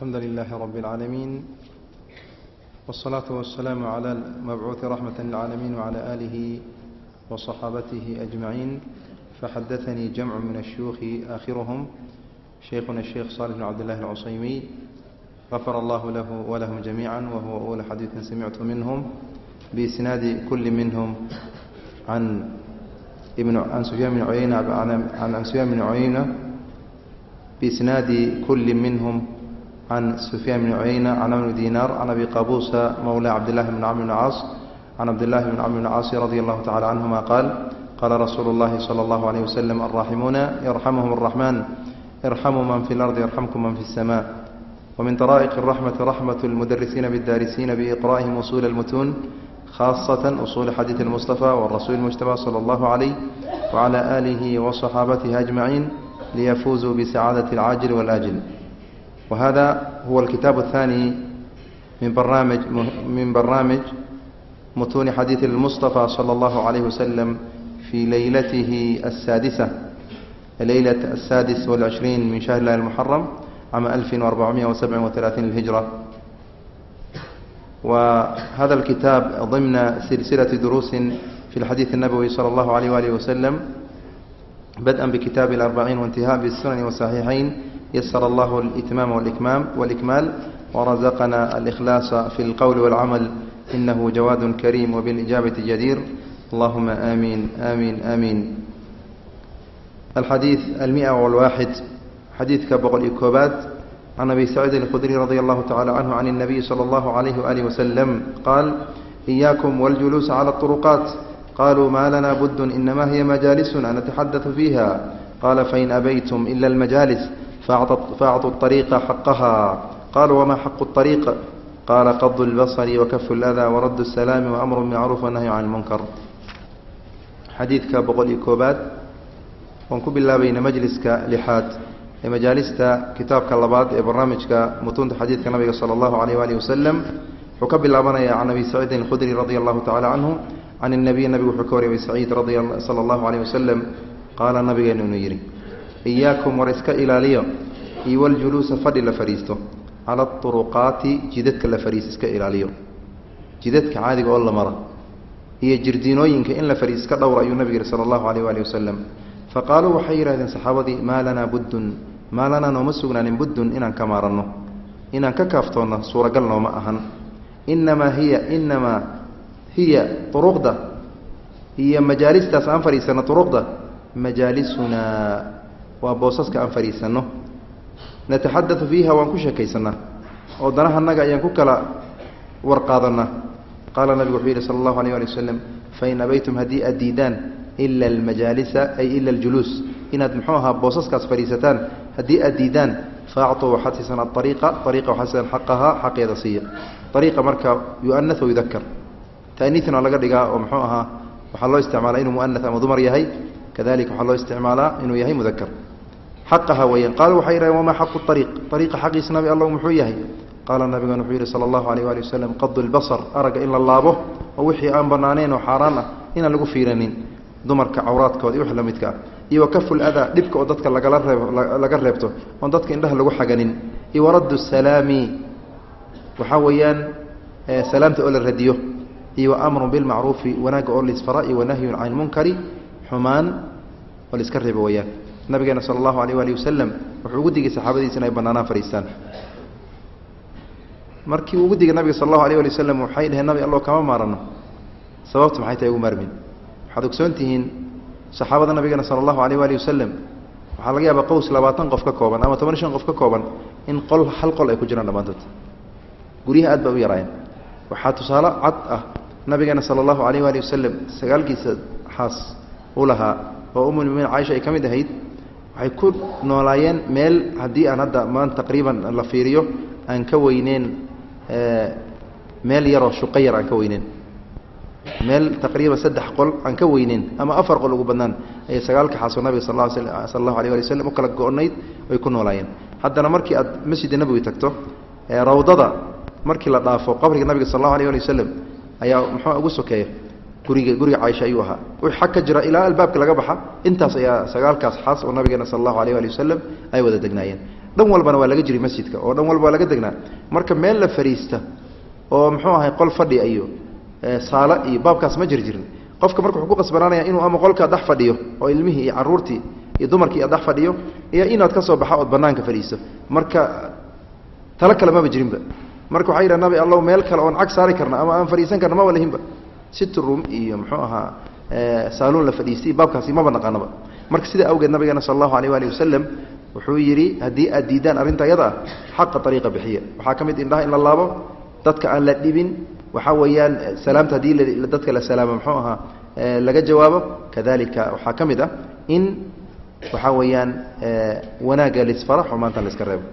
الحمد لله رب العالمين والصلاة والسلام على المبعوث رحمة للعالمين وعلى آله وصحابته أجمعين فحدثني جمع من الشيوخ آخرهم شيخنا الشيخ صالح بن عبد الله العصيمي غفر الله له ولهم جميعا وهو أول حديث سمعت منهم بإسناد كل منهم عن ابن عن سفيان بن عيينة عن سفيان بن عيينة بإسناد كل منهم can sufyaan bni cuyeyna can amr dinaar can abi qabuusa mawla cabdillahi bni camr bni caas can cabdillahi bni camr bni caasi radia allahu tacala canhuma qaal qaala rasuulu llahi sala allahu aleyh wasalam alraaximuuna yarxamuhum araxmaan irxamuu man fi lardi yarxamkum man fi اsama wmin daraa'iq araxmati raxmat lmudarisiina biddaarisiina biiqra'ihim usuula almutuun khaasatan usuuli xadiidi almustafa warasuuli اlmujtaba sala allahu calayh wacala aalihi wasaxaabatihi ajmaciin liyafuusuu bisacaadati alcaajil walaajil وهذا هو الكتاب الثاني من برامج من برامج متون حديث المصطفى صلى الله عليه وسلم في ليلته السادسة ليلة السادس والعشرين من شهر الله المحرم عام 1437 للهجرة وهذا الكتاب ضمن سلسلة دروس في الحديث النبوي صلى الله عليه وآله وسلم بدءا بكتاب الأربعين وانتهاء بالسنن والصحيحين يسر الله الإتمام والإكمام والإكمال ورزقنا الإخلاص في القول والعمل إنه جواد كريم وبالإجابة جدير اللهم آمين آمين آمين الحديث المئة والواحد حديث كبقل إكوبات عن أبي سعيد الخدري رضي الله تعالى عنه عن النبي صلى الله عليه وآله وسلم قال إياكم والجلوس على الطرقات قالوا ما لنا بد إنما هي مجالسنا نتحدث فيها قال فإن أبيتم إلا المجالس فأعطوا الطريق حقها قالوا وما حق الطريق قال قض البصر وكف الأذى ورد السلام وأمر بالمعروف والنهي عن المنكر xadiidka boqol iyo koobaad waan ku bilaabayna majliska lixaad ee majaalista kitaabka labaad ee barnaamijka mutuunta xadiidka nabiga sala allahu alayh waalihi wasalam wuxuu ka bilaabanayaa can abi saciidin alkhudri radia allahu tacala canhu can inabiy nabigu wuxuu ka wariyay abi saciid sala allahu alayh wasalam qaala nabigeenu inuu yidhi iyaakum war iska ilaaliyo iyo waljuluusa fadhi la fadhiisto. Cala aطuruqaati jidadka la fadhiisto iska ilaaliyo. Jidadka caadiga oo la mara. Iyo jirdiinooyinka in la fadhiis ka dhowr ayuu nabig yihi sala allahu alayh waali wasalam fa qaaluu waxay yidhahdeen saxaabadii maa lanaa buddun maa lanaa nooma sugnaanin buddun inaan ka maaranno. Inaan ka kaaftoonno suuragal nooma ahan. Innamaa hiya inamaa hiya uruqda iyo majaalistaas aan fadhiisanno uruqda majaalisunaa waa boosaska aan fadhiisanno nataxadatu fiiha waan ku sheekaysannaa oo danahanaga ayaan ku kala warqaadanaa. Qaala nabigu wuxuu yidhi sala allahu alayh ali wasalam fain abaytum haddii aad diidaan ila almajaalisa ay ila aljuluus. Inaad muxuu ahaa boosaskaas fadhiisataan haddii aad diidaan faactuu waxaad siisan aariiqa ariiqa waxaad siisan xaqahaa xaqeeda siiya. Ariiqa marka yu'anas o yudakar ta'niitan waa laga dhigaa oo muxuu ahaa waxaa loo isticmaalaa inuu mu'anas ama dumar yahay. Kadalika waxaa loo isticmaalaa inuu yahay mudakar xaqaha weeyaan qaalu waxay yidhahdeen wamaa xaqu ariiq ariiqa xaqiisa nabi allahu muxuu yahay qaala nabigan wuxuu yidhi sala allahu alayh waali wasalam qadu lbasar aragga in la laabo oo wixii aan banaanayn oo xaaraan ah inaan lagu fiiranin dumarka cawraadkooda iyo wix la ah iyo wakaful adaa dhibka oo dadka lagala reeb laga reebto oon dadka indhaha lagu xaganin iyo waraddu salaami waxaa weeyaan salaamta oo la radiyo iyo waamrun bilmacruufi wanaagga oo laisfara iyo wanahyun can lmunkari xumaan oo laiska reebo weeyaan nabigeena sala allahu alayh waali wasalam wuxuu ugu digay saxaabadiisa in ay banaanaan fadhiistaan. Markii ugu digay nabiga sal allahu alayh ali wasalam waxay dhaheen nabi allo kama maaranno sababtu maxay tahay ugu maarmin? Waxaad ogsoon tihiin saxaabada nabigeena sala allahu alayh waali wasalam waxaa laga yaabaa qows labaatan qof ka kooban ama toban shan qof ka kooban in qol hal qol ay ku jiraan dhammaantood. Guryaha aad bay u yaraayeen waxaa tusaale cad ah nabigeena sala allahu alayh waali wasalam sagaalkiisa xaas u lahaa oo umulmuminiin caaisha ay ka mid ahayd waxay ku noolaayeen meel haddii aan hadda maanta taqriiban la fiiriyo aan ka weyneen meel yaroo shuqo yar aan ka weyneen meel taqriiban saddex qol aan ka weyneen ama afar qol ugu badnaan ayay sagaalka xaasoo nabiga sal sala allahu alayh ali waslm u kala go-nayd ay ku noolaayeen. Haddana markii aad masjida nabiga tagto rawdada markii la dhaafo qabriga nabiga sal allahu alayh ali wasalam ayaa muxuu ugu sokeeya guriga guriga caaisha ayuu ahaa. Wix xag ka jira ilaa albaabka laga baxa. Intaas ayaa sagaalkaas xaas oo nabigeena sal allahu alayh ali wasalam ay wada degnaayeen. Dhan walbana waa laga jiray masjidka oo dhan walba waa laga degnaa. Marka meel la fariista oo muxuu ahay qol fadhi iyo saalo iyo baabkaas ma jir jirin. Qofka marka wuxuu ku qasbanaanaya inuu ama qolka dhex fadhiyo oo ilmihii iyo caruurtii iyo dumarkii dhex fadhiyo iyo inaad ka soo baxa ood banaanka fadhiiso. Marka talo kale maba jirinba. Marka waxaa yidhaha nabi allow meel kale oon cag saari karna ama aan fadhiisan karna maba lahinba sitrum iyo muxuu ahaa saaluun la fadhiistay baabkaasi maba naqaanaba. Marka sida awgeed nabigeena sal allahu alayh waali wasalam wuxuu yidhi haddii aad diidaan arrinta ayada ah xaqa ariiqa bixiya. Waxaa ka mid indhaha in la laabo dadka aan la dhibin. Waxaa weeyaan salaamta haddii dadka la salaamo muxuu ahaa laga jawaabo. Kadalika waxaa ka mid ah in waxaa weeyaan wanaagga lisfara xumaanta laiska reebo.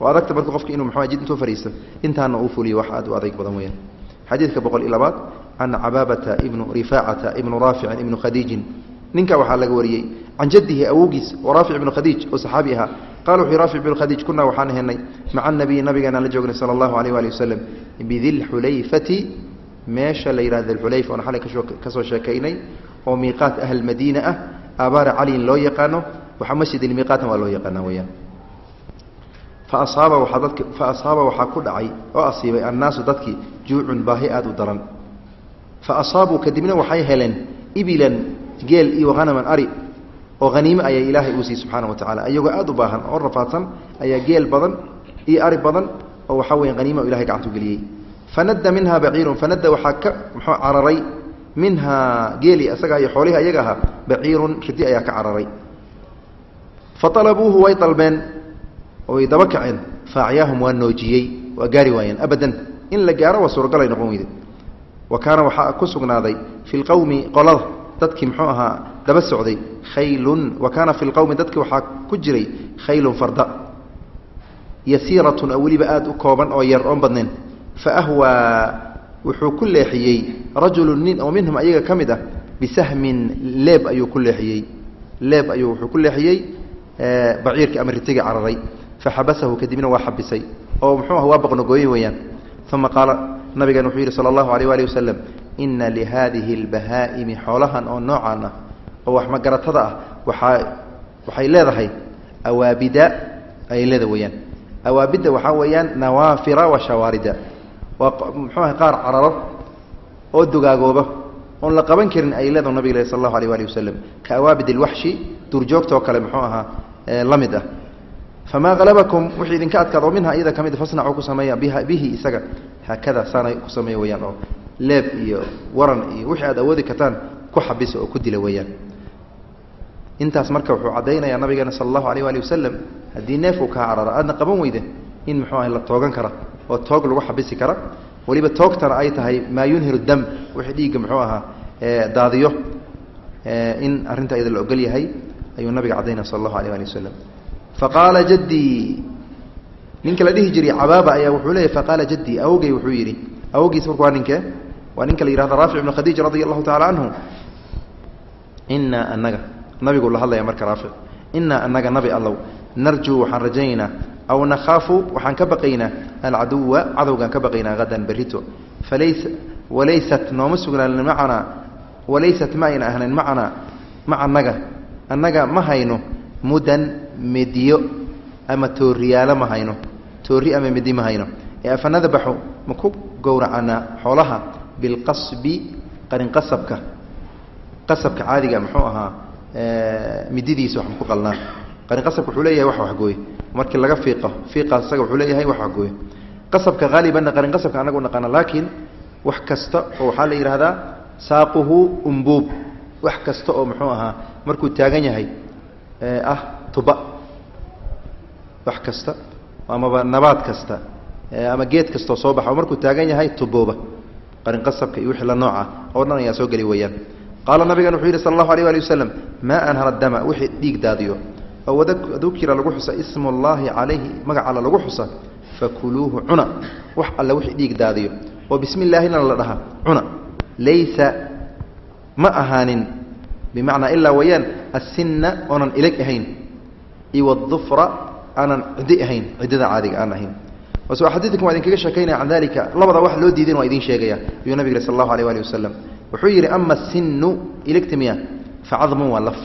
Oo adagta marka qofka inuu muxua jid intuu fariisto intaana uu fuliyo wax aad u adayg badan weyaan xadiidka boqol iyo labaad can cabaabata ibnu rifaacata ibnu raaficin ibnu khadiijin. Ninka waxaa laga wariyey can jadihi awowgiis oo raafic ibnu khadiij oo saxaabi ahaa. Qala wuxuu raafic ibnu khadiij kunaa waxaan henay maca nabiyi nabigeenaan la joognay sala allahu alayh waali wasalam bidilxulayfati meesha la yihahdo dilxulayfa oon xalay ka soo sheekaynay oo miiqaat ahl madiina ah aabaara caliyin loo yaqaano waxa masjid ilmiiqaatan waa loo yaqaana weyaan fa asaaba waxaa ku dhacay oo asiibay annaasu dadkii juucun baahi aada u daran fa asaabuu kadibna waxay heleen ibilan geel iyo hanaman ari oo haniime ayaa ilaahay uu siiyey subxaana wa tacala iyagoo aada u baahan oo rafaadsan ayaa geel badan iyo ari badan oo waxaa weya haniima o ilahay gacantu geliyey fanadda minha baciirun fanadda waxaa ka muxuu cararay minhaa geeli isagaa iyo xoolihi ayaga ahaa baciirun ridi ayaa ka cararay fa alabuuhu way dalbeen oy daba kaceen faacyaahum waa noojiyey waa gaari waayeen abadan in la gaaro waa suuragalay noqon weyde wa kaana waxaa ku sugnaaday fi lqowmi qolada dadkii muxuu ahaa daba socday khaylun wa kaana fi lqowmi dadkii waxaa ku jiray khaylun farda yasiiratun oo weliba aada u kooban oo yar oon badnayn. Fa ahwaa wuxuu ku leexiyey rajulu nin oo minhum ayaga ka mid ah bisahmin leeb ayuu ku leexiyey. Leeb ayuu wuxuu ku leexiyey baciirkii ama cararay. Faxabasahu kadibna waa xabisay. Oo muxuu ah waa baqnogooye weeyaan. Uma qaala nabigan wuxuu yidhi sala allahu alayh waali wasalam ina lihadihi albahaa'imi xoolahan oo noocaan ah oo wax magaratada ah waxaa waxay leedahay awaabida ayay leeda weeyaan. Awaabidda waxaa weeyaan nawaafira wa shawaarida. Waa muxuu aha qaar cararo oo dugaagooba oon la qaban karin ay leedaho nabig sal allahu alayh waali wasalam ka awaabid alwaxshi duurjoogtoo kale muxuu ahaa la ah famaa halabakum wixii idinka adkaado minha iyada ka mid fasnacuu ku sameeya biha bihi isaga haakada saanay ku sameeya weyaan oo leeb iyo waran iyo wixii aad awoodi kartaan ku xabisa oo ku dila weeyaan intaas marka wuxuu caddaynayaa nabigeena sala allahu alayh waali wasalam haddii neef uu kaa cararo aadna qaban weyde in muxuu ahay la toogan kara oo toog lagu xabisi kara weliba toogtana ay tahay maa yunhiru dam wixii dhiigga muxuu ahaa daadiyo in arrinta iyada la ogol yahay ayuu nabiga caddaynaya sala allahu alayh waali wasalam faqaala jaddii ninka la dhihi jiray cabaaba ayaa wuxuu leeyahy faqaala jaddii awogey wuxuu yidhi awogiis marka waa ninkee waa ninka la yihahdo raafic ibnu khadiij radia allahu tacala canhu inaa anaga nabigu la hadlaya marka raafic inaa anaga nabi allow narjuu waxaan rajaynaynaa aw nakhaafu waxaan ka baqaynaa alcaduwa cadowgaan ka baqaynaa hadan berrito falaysa walaysat nooma sugnaanin macanaa walaysat ma ayna ahnayn macanaa maca annaga annaga ma hayno mudan mediyo ama tooriyaalo ma hayno. Toori ama medi ma hayno. Ee afanadabaxu ma ku gowracanaa xoolaha bilqasbi qarinqasabka qasabka. Caadiga muxuu ahaa mididiisa wax maku qalnaa. Qarinqasabka wuxuu leeyahay wax waxgooy markii laga fiiqo fiiqaas isaga wuxuu leeyahay wax waxgooy qasabka haalibanna qarinqasabka anagu naqaana laakiin wax kasta oo waxaa la yidhaahdaa saaquhu umbuub. Wax kasta oo muxuu ahaa markuu taagan yahay ah tuba. Wax kasta amaba nabaad kasta ama geed kastoo soo baxa markuu taagan yahay tubooba. Qarinqasabka iyo wixii la nooca oo dhan ayaa soo geli weeyaan. Qaala nabigan wuxuu yidhi sala allahu alayh ali wasalam maa anhara dama wixii dhiig daadiyo. Oo adukira lagu xusa ismu llaahi calayhi magac lagu xusa fakuluuhu cuna wax alle wixii dhiig daadiyo. Oo bismi illaahina la dhaha cuna. Laysa ma ahaanin bimacnaa ilaa wayaan assinna oonan ileg ahayn iyo wadufra aanan ciddi ahayn ciddada caadiga aan ahayn. Bas xadiidkan waa idinkaga sheekaynaya can dalika labada wax loo diidan waa idin sheegaya ayuu nabig sal allahu alayh ali wasalam wuxuu yidhi ama sinu ilegtimiya facadmun waa laf.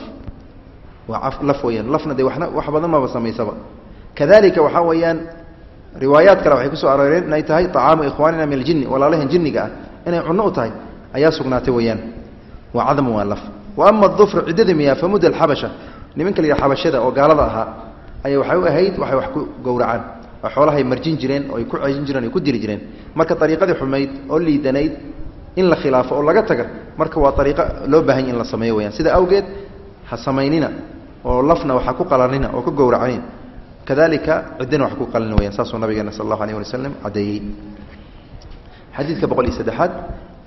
Waa laf weyaan lafna dee wana wax badan maba samaysaba. Kadalika waxaa weeyaan riwaayaad kale waxay ku soo arooreen inay tahay طacaamu ikhwaanina min aljini walaalahan jinniga ah inay cunno u tahay ayaa sugnaatay weeyaan. Waa cadmu waa laf. Wa ama adufru ciddada miyaa famud alxabasha nimanka la xabashada oo gaalada ahaa ayay waxay u ahayd waxay wax ku gowracaan. Oo xoolahay marjin jireen oo ay ku cejin jireen ay ku dili jireen. Marka ariiqadii xumayd oo liidanayd in la khilaafo oo laga taga marka waa ariiqo loo baahanya in la sameeyo weyaan sida awgeed ha samaynina oo lafna waxa ku qalanina oo ka gowracanin kadalika ciddina wax ku qalin weyaan saasuu nabigeena sal allahu alayh wali slam caddeeyey xadiidka boqol iyo saddexaad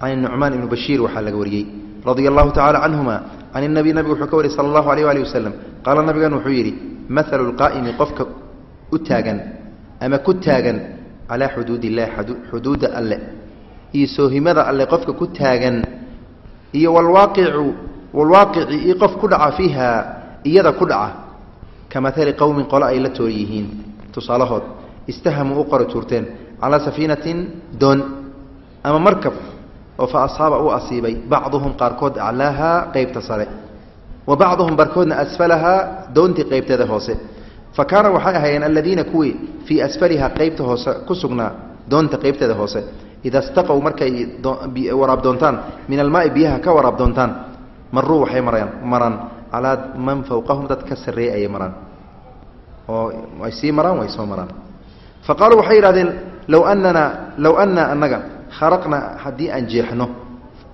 can nucmaan ibni bashiir waxaa laga wariyey radia allahu tacala canhuma can nabi nabigu wuxuu ka wariyey sala allahu alayh alih wasalam qaala nabigan wuxuu yidhi maalu lqaa'imi qofka u taagan ama ku taagan calaa xuduud illahi xuduudda alle iyo soohimada alle qofka ku taagan iyo walwaaqicu walwaaqici iyo qof ku dhaca fiiha iyada ku dhaca ka maali qowmin qole ay la toor yihiin tusaalahood istahamuu u qori tuurteen calaa safiinatin doon ama markab oo fa asxaaba uu asiibay bacduhum qaarkood aclaahaa qeybta sare wa bacduhum barkoodna asfalahaa doontii qeybteeda hoose. Fa kaana waxay ahaayeen aladiina kuwii fii asfalihaa qeybta hoose ku sugnaa doonta qeybteeda hoose. Ida staqow markay waraab doontaan min almaai biyaha ka waraab doontaan maruu waxay maraan maraan calaa man fawqahum dad ka sarreeyay ayay maraan. Oo way sii maraan way soo maraan. Fa qaaluu waxay yidhahdeen low anana low anna annaga kharaqna haddii aan jeexno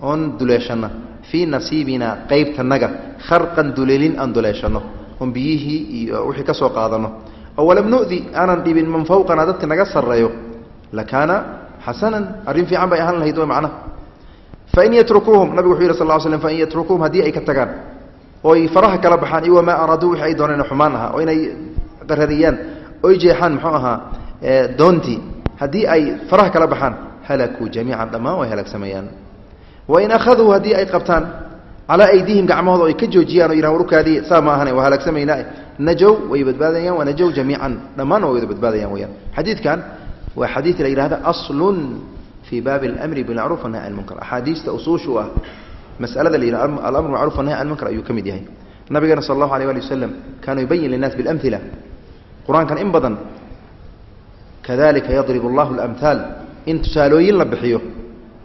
oon duleeshanno fii nasiibina qeybtanaga kharqan duleelin aan duleeshanno oon biyihii iyo wixii ka soo qaadanno oo walam nu'di aanan dhibin man fawqana dadka naga sarreeyo lakaana xasanan arrin fiican bay ahaan lahayd w macnaha. Fain yatrukuuhum nabigu wuxuu yidhi sal ll slm fain yatrukuuhum haddii ay ka tagaan ooy faraha kala baxaan iyo wamaa araaduu wixii ay dooneen xumaan ahaa oo inay qarariyaan oy jeexaan muxuu ahaa doontii haddii ay faraha kala baxaan halakuu jamiican dhammaan way halaagsameeyaan wain akhaduu haddii ay qabtaan calaa aydiihim gacmahooda ay ka joojiyaan oo yihah warkaadii saa ma ahane waa halaagsamaynaa najow way badbaadayaan waa najow jamiican dhammaanna way wada badbaadayaan weyaan xadiidkan waa xadiid la yidhahda aslun fii baabi almri bilmacruuf wanahy an munkar. Axaadiista usuushu ah masalada la yidhah alamr macruf wanahy an munkar ayuu ka mid yahay. Nabigeena sal allahu alay wali wasalam kaanuu yubayin linnaas bilamila qur'aankan in badan kadalika yadrib allahu almhaal in tusaalooyin la bixiyo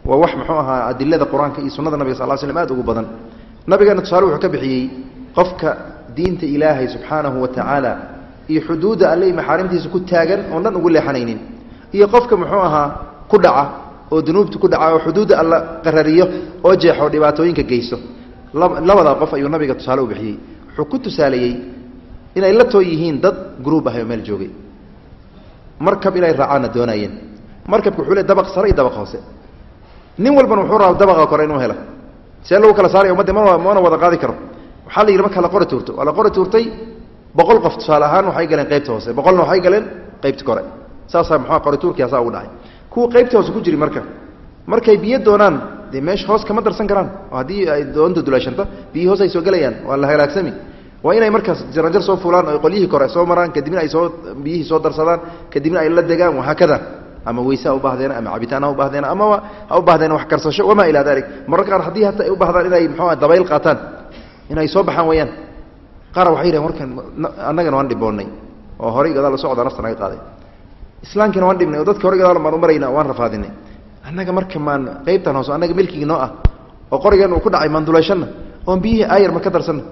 waa wax muxuu ahaa adilada qur'aanka iyo sunada nabiga sal slm aad ugu badan. Nabigeena tusaale wuxuu ka bixiyey qofka diinta ilaahay subxaanahu wa tacaala iyo xuduudda alle maxaarimtiisa ku taagan oon dhan ugu leexanaynin iyo qofka muxuu ahaa ku dhaca oo dunuubta ku dhaca oo xuduudda alla qarariyo oo jeexo dhibaatooyinka geysto labadaa qof ayuu nabiga tusaale u bixiyey. Wuxuu ku tusaaleeyey inay la too yihiin dad gruub ahay oo meel joogay. Markab inay raacaanna doonayeen markabka wuxuu le dabaq sare iyo dabaq hoose. Nin walbana wuxuu rabaa dabaqa kore inuu helo. See lagu kala saaraya umadda ma mana wada qaadi karo. Waxaa la yidhi marka la qori tuurto. Waa la qori tuurtay boqol qof tusaale ahaan waxay galeen qaybta hoose. Boqolna waxay galeen qaybta kore. Saasaa muxua qori tuurkiya saa ugu dhacay. Kuwa qaybta hoose ku jiri marka. Markay biyo doonaan dee meesha hoos kama darsan karaan. Oo haddii ay doonta dulaashanta biyi hoos ay soo gelayaan waa la halaagsami. Waa inay markaas jaranjar soo fulaan oo qolyihii kore soo maraan kadibna ay soo biyihii soo darsadaan kadibna ay la degaan wahaakada ama weyse ha ama cabitaan ha bahdeen amaba ha u bahdeen wax karsasho wamaa ilaa dalik mararka qaar haddii hata ay u inay muxuua dabayl qaataan inay soo baxaan weyaan qaar waxay yidhahen warkan annagana waan dhiboonnay. Oo horay gadaal socda nafta naga qaaday. Islaamkiina waan dhibnay oo dadka horay gadaal maan u waan rafaadinay. Annaga marka maan qaybtan hoose annaga milkigi noo ah oo qorigeen uu ku dhacay maan duleeshanna oon biyihii aayar ma ka darsanna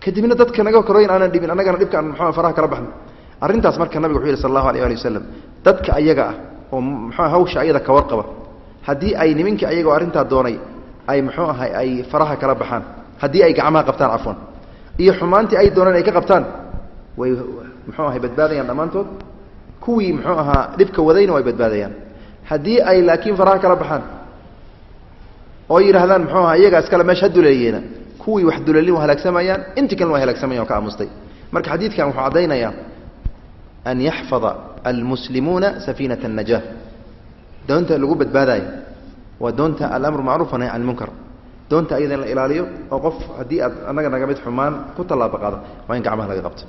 kadibna dadka naga koroyn aanan dhibin annagana dhibka aan muxua faraha kala baxno arrintaas marka nabiga wuxuu yihi sal allahu alيh ali wasalam dadka ayaga ah oo muxua hawsha ayada ka warqaba haddii ay nimankii ayaga oo arrintaa doonay ay muxuu ahay ay faraha kala baxaan haddii ay gacmaha qabtaan cafwan iyo xumaantii ay dooneen ay ka qabtaan way muxuu ahay badbaadayaan dhammaantood. Kuwii muxuu ahaa dhibka wadayna way badbaadayaan. Haddii ay laakiin faraha kala baxaan oo yidhahdaan muxuu aha iyagaa iskale meesha ha duleeyeena kuwii wax duleelin waa halaagsamayaan intii kalena way halaagsamayaan oo ka aamustay marka xadiidkan wuxuu caddaynayaa an yaxfada almuslimuuna safiinata الnajaah doonta lagu badbaadaayo waa doonta alamru macruuf nahy can munkar doonta ayada in la ilaaliyo oo qof haddii aad annaga naga mid xumaan ku tallaabo qaado waa in gacmaha laga qabto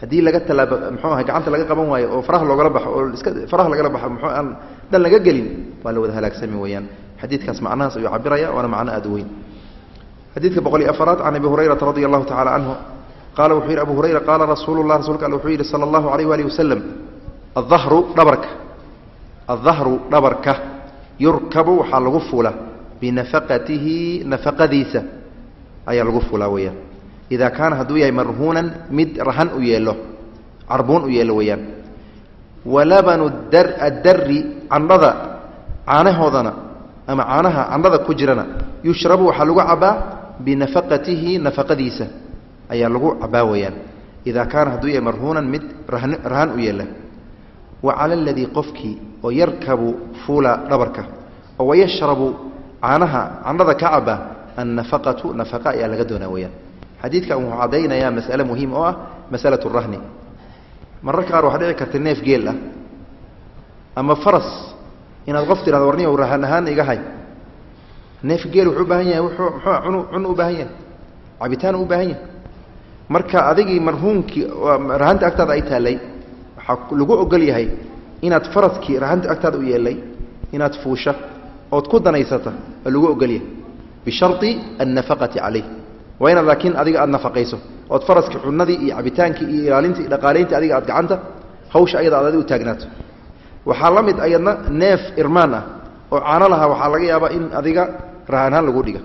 haddii laga tallaabo muxuu ahay gacanta laga qaban waayo oo faraha loogala baxo oo iska faraha lagala baxo muxuu aan dhan laga gelin waa la wada halaagsami weeyaan xadiidkaas macnahaas ayuu cabiraya waana macno aad u weyn xadiidka boqol iyo afaraad can abi hurayrata radi allahu tacala canhu qaala wuxuu yidhi abu hurayra qaala rasuulu lah rasulka alle wuxuu yidhi sala allahu alayh waalihi wasalam aahru dhabarka aldahru dhabarka yurkabu waxaa lagu fuula binafaqatihi nafaqadiisa ayaa lagu fuulaa weeyaan idaa kaana hadduu yahay marhuunan mid rahan u yeelo carbuun u yeelo weeyaan walabanu addari candhada caanahoodana ama caanaha candhada ku jirana yushrabu waxaa lagu cabaa binafaqatihi nafaqadiisa ayaa lagu cabaa weeyaan idaa kaana hadduu yahay marhuunan mid rahan u yeela. Wa cala aladii qofkii oo yarkabu fuula dhabarka oo wayashrabu caanaha candhada ka caba annafaqatu nafaqa ayaa laga doonaa weyaan xadiidkan wuxuu caddaynayaa masale muhiim oo ah masalatu rahni. Mararka qaar waxaa dhici karta neef geel ah ama faras. Inaad qof tirahdo warniyow rahan ahaan iga hay. Neef geel wuxuu u yahay wuxuu muxuu cunu u baahan yahay cabitaan u baahan yahay marka adigii marhuumkii rahanta agtaada ay taallay waxaa lagu ogol yahay inaad faraskii rahanta agtaada u yeelay inaad fuusha ood ku danaysata oo lagu ogolyahay bishari annafaqati calayh. Waa inaad laakiin adiga aad nafaqayso ood faraskii cunadii iyo cabitaankii iyo ilaalintii iyo dhaqaalayntii adiga aad gacanta hawsha ayada aad adi u taagnaato. Waxaa la mid ayadna neef irmaan ah oo caano lahaa waxaa laga yaabaa in adiga rahanhaan lagu dhiga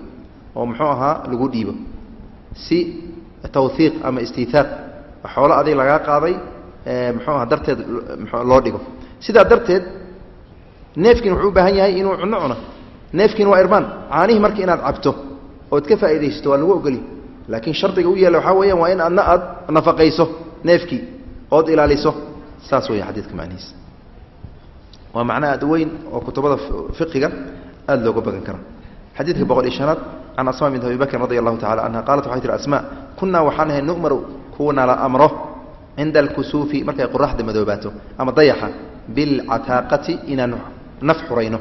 oo muxuu ahaa lagu dhiibo. Si tawhiiq ama istiitaaq xoolo adig lagaa qaaday muxuu aha darteed loo dhigo. Sidaa darteed neefkiin wuxuu u baahan yahay inuu cunno cuno. Neefkiin waa irmaan. Caanihii marka inaad cabto ood ka faaidaysato waa lagu ogolya laakiin shardiga u yeela waxaa weyaan waa in aad nafaqayso neefkii ood ilaaliso. Saas weya xadiidka macnihiisa. Waa macno aad weyn oo kutubada fiqiga aada looga bagan kara xadiidka boqol iyo shanaad can asma bint abi bakrin radi allahu tacala canha qaalat waxay tihi asma kunaa waxaan ahay nu'maru kuwana la amro cinda alkusuufi markay qoraxda madoobaato ama dayaxa bilcataaqati inaan naf xurayno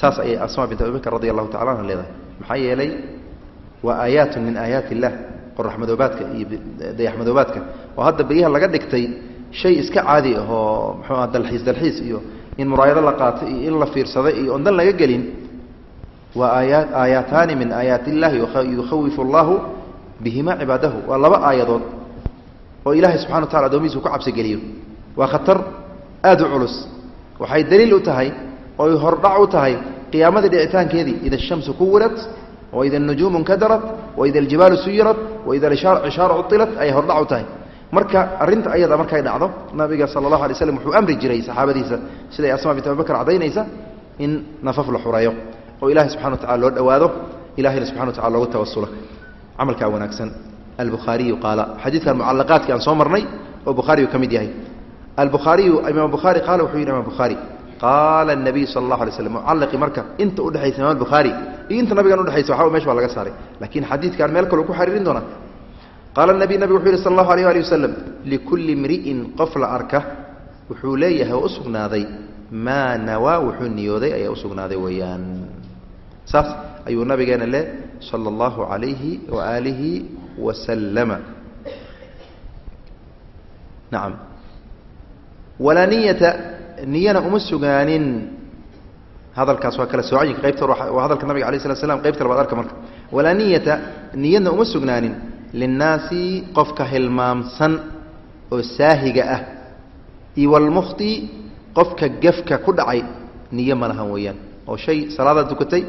saas ayay asma bint abi bakr radi allahu tacala anha leedahay maxaa yeelay waa aayaatun min aayaati illah qorax madoobaadka iyo dayax madoobaadka oo hadda beryaha laga dhigtay shay iska caadi ah oo muxuu aha dalxiis dalxiis iyo in muraayado la qaato iyo in la fiirsado iyo on dan laga gelin waa aayaa aayaataani min aayaati illahi yukhawifu allahu bihima cibaadahu waa laba aayadood oo ilaahay subxana wa tacala adoomadiisu ku cabsigeliyo waa khatar aada u culus. Waxay daliil u tahay oy hordhac u tahay qiyaamadii dhicitaankeedii ida ashamsu kuwirat waida anujuumu nkadarat waida aljibaalu suyirat waida cishaaru cuilat ayay hordhac u tahay. Marka arinta ayada markay dhacdo nabiga sala allahu alay slam wuxuu amri jiray saxaabadiisa siday asma bint abibakr cadaynaysa in nafaf la xureeyo oo ilahay subxana wa tacala loo dhowaado ilahayna subxana wa tacala loogu tawasulo camalkaa wanaagsan. Albukhaariyu qaala xadiidkan mucalaqaadka aan soo marnay oo bukhaariyu ka mid yahay. Albukhaariyu imaam bukhaari qaala wuxuu yidhi imam bukhaari qaala nabiy sal allahu alay slm mucalaqi marka inta udhexaysa imaam bukhaari iyo inta nabigan udhexaysa waxa mesh baa laga saaray. Laakiin xadiidkaan meel kale ku xariirin doonaa qaala nabi nabigu wuxuu yihi sal allahu alayh ali wasalam likulli imri'in qof la arka wuxuu leeyahay oo usugnaaday maa nawaa wuxuu niyooday ayaa usugnaaday weeyaan saas ayuu nabigeena le sala allahu alayhi waaalihi wasalama nacam walaa niyata niyana uma sugaanin. Hadalkaas waa kala soocayinka qaybta waa hadalka nabiga alay slat slam qaybta labaad arka marka. Walaa niyata niyadna uma sugnaanin. Linnaasi qofka hilmaamsan oo saahiga ah. Iyo qofka gefka ku dhacay niyo ma lahan weeyaan. Oo shay salaadaad dukatay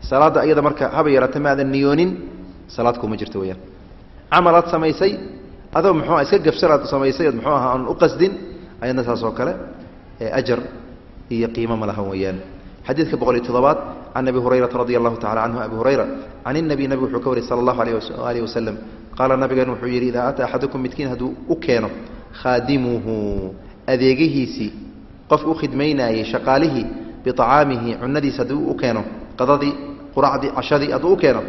salaadda iyada marka haba yaraata ma niyoonin salaad kuma jirto weyaan camalaad samaysay adoo muxuua iska gafsanaad samaysay ood muxuu aha aan u qasdin ayadna saas oo kale ajar iyo qiimo ma lahan weeyaan. Xadiidka boqol iyo toddobaad can abi hurayrata radi allahu tacala canhu abi hurayra can inabiy nabig wuxuu ka wariyay sala allahu alayh alihi wasalam qaala nabigan wuxuu yidhi idaa ataa axadukum midkiin hadduu u keeno khaadimuhu adeegihiisii qof u khidmaynaayey shaqaalihii biacaamihi cunadiis hadduu u keeno qadadii quracdii cashadii hadduu u keeno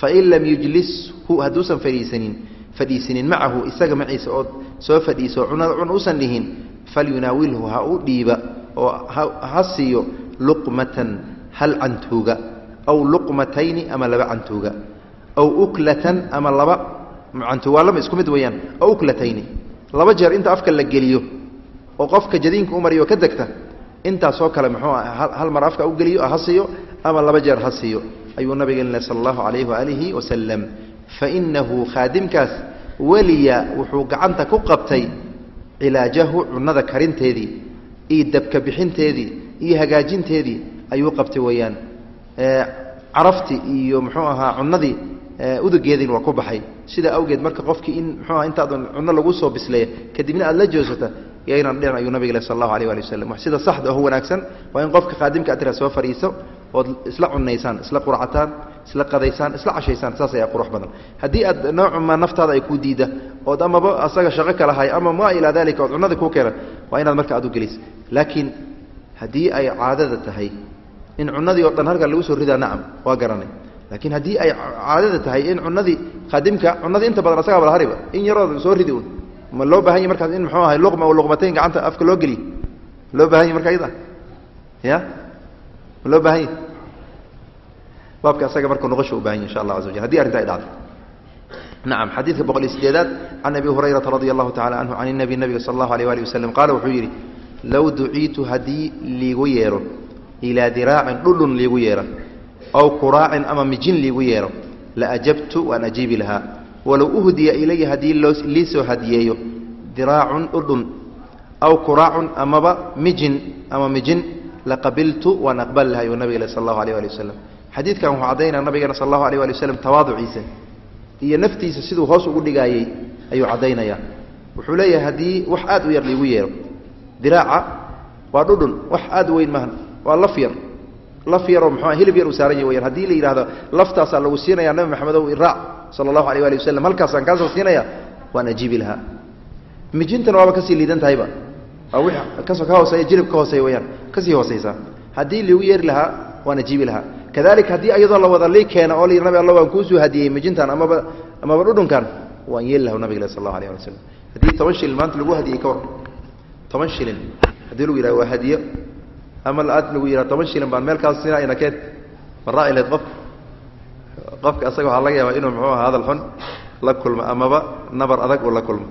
fain lam yujlishu hadduusan fadhiisanin fadhiisinin macahu isaga maciisa ood soo fadhiiso cunada cun usan dhihin falyunaawilhu ha u dhiiba oo ha siiyo luqmatan hal cantuuga aw luqmatayni ama laba cantuuga aw uklatan ama laba cantuug waa laba isku mid weeyaan aw uklatayni laba jeer inta afka la geliyo oo qofka jadiinka u mariyo ka degta intaasoo kale muxuu ah hal mar afka u geliyo ha siiyo ama laba jeer ha siiyo. Ayuu nabigeena sala allahu calayhi waaalihi wasalam fainahu khaadimkaas weliya wuxuu gacanta ku qabtay cilaajahu cunada karinteedii iyo dabka bixinteedii iyo hagaajinteedii ayuu qabtay weeyaan. Caraftii iyo muxuu ahaa cunadii udugeediin waa ku baxay. Sidaa awgeed marka qofkii in muxuu aha intaadan cunno lagu soo bisleeya kadibna aad la joosata yaynan dhican ayuu nabig sal allahu alيh ali waslm sida saxda oo wanaagsan waa in qofka khaadimka atira soo fadhiiso ood isla cunaysaan isla qurcataan isla qadaysaan isla cashaysaan saas ayaa qurux badan. Haddii aad noocuma naftaada ay ku diida ood amaba asaga shaqo kala ama ma ilaa dalika ood cunada ku keena waa inaad marka aad u gelis. Laakiin haddii ay caadada tahay in cunadii oo dhan halkan lagu soo ridaa nacam waa garanay. Laakiin haddii ay caadada tahay in cunadii khaadimka cunadii inta badan asagaa balhariba in yaroo soo ridi un ma loo baahan yahy markaas in muxuu ahay luqma o luqmatayn gacanta afka loo geliy loo baahan yahy marka iyada ya ma loo baahan yahy baabka asaga marka noqosha u baahan yahy insha allah aza wajal hadi arrinta ay dhacdo nacam xadiidka boqol iyo sideedaad can abi hurayrata radia allahu tacala canhu can inabi nabiga sala allahu alayh ali wasalam qaala wuxuu yidhi low duciitu haddii liigu yeero ilaa diraacin dhudhun liigu yeera aw quraacin ama mijin liigu yeero la ajabtu waan ajiibi lahaa. Walow uhdiya ilaya haddii lii soo hadiyeeyo diraacun dhudhun aw quraacun amaba mijin ama mijin laqabiltu waan aqbali laha ayuu nabig sal allahu alيh ali wasalam xadiidkan wuxuu caddaynaya nabigeena sal allahu alيh ali waslm tawaaduciisa iyo naftiisa siduu hoos ugu dhigaayey ayuu caddaynaya wuxuu leeyahay haddii wax aad u yar liigu yeero diraaca waa dhudhun wax aad u weyn maahan waa laf yar laf yaroo mxua hilib yar uu saaran yahy wayaan hadii la yidhahdo laftaasaa lagu siinaya nabi maxamedow iraac sala allahu alيh ali waslm halkaasaan kaasoo siinaya waan ajiibi lahaa mijintana waaba kasii liidan tahayba ka sii hooseysaa haddii liigu yeeri lahaa waan ajiibi lahaa. Kadalika haddii ayadoo la wada lii keena oo layidhi nabi alla waan kuusoo hadiyey mijintan amaba amaba dhudhunkan waan yeeli laha nabig sal allahu alيh ali slam haddii toban shilin maanta lagu hadiyey ka war toban shilin haddii lagu yidhah waa hadiyo ama aad lagu yidhah toban shilin baan meel kaas sinayna keen ma raaci lahayd qof. Qofka asaga waxaa laga yaabaa inuu muxuu aha hadal xun la kulmo amaba nabar adag uu la kulmo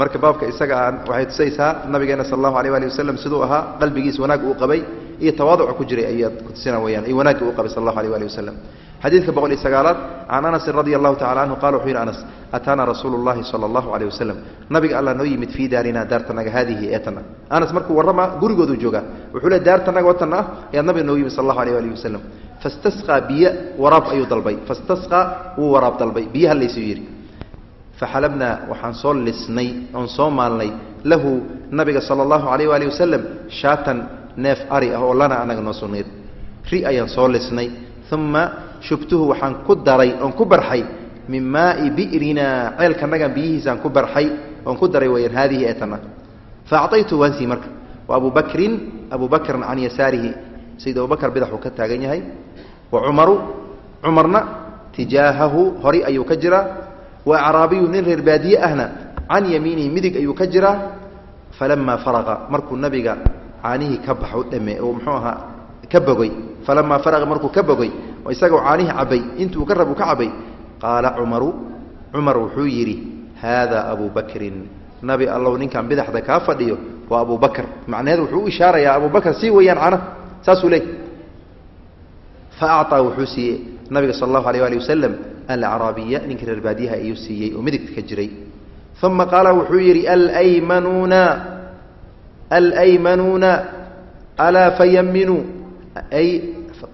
marka baabka isaga aan waxay tusaysaa nabigeena sal allahu alيh ali wasalam siduu ahaa qalbigiis wanaag uu qabay iyo tawaaduca ku jiray ayaad kutusina weyaan iyo wanaagga uu qabay sal allahu alيh ali wasalam xadiidka boqol iyo sagaalaad can anasin radia allahu tacala canhu qala wuxuu yidhi anas ataana rasuulu llahi sala allahu alيh wasalam nabiga alla noo yimid fii daarina daartanaga haadihi ee tana anas markuu warrama gurigooduu joogaa wuxuu le daartanaga oo tan ah ayaa nabiga noogu yimid sal allahu alيh ali wasalam fastasqaa biyo waraab ayuu dalbay fastasqaa wuu waraab dalbay biyaha laysuu yidhi faxalabnaa waxaan soo lisnay oon soo maalnay lahu nabiga sala allahu alayh waali wasalam shaatan neef ari ah oo lana anaga noo sugnayd ri ayaan soo lisnay uma shubtuhu waxaan ku daray oon ku barxay min maai bi'rinaa ceelkanagan biyihiisaan ku barxay oon ku daray weyaan haadihi ee tan ah fa acطaytu wansii marka wa abu bakrin abu bakrin can yasaarihi sayid abubakr bidaxuu ka taagan yahay wa cumaru cumarna tijaahahu hori ayuu ka jiraa wa acraabiyu nin reer baadiye ahna can yamiinihi midig ayuu ka jiraa. Falamaa faraqa markuu nabiga caanihii ka baxo dhame oo muxuu ahaa ka bogay. Falamaa faraqa markuu ka bogay oo isagoo caanihii cabay intuu ka rab uu ka cabay qaala cumaru cumar wuxuu yidhi haadaa abu bakrin. Nabi allow ninkan bidaxda kaa fadhiyo waa abu bakr. Wuxuu u ishaarayaa abu bakr sii weyaan cana. Saasuu leey fa acطaa wuxuu siiyey nabiga sal allahu alيh ali wasalam alacraabiya ninkii reer baadiyaha ayuu siiyey oo midigta ka jiray. Uma qaala wuxuu yidhi alaymanuuna alaymanuuna alaa fayaminuu ay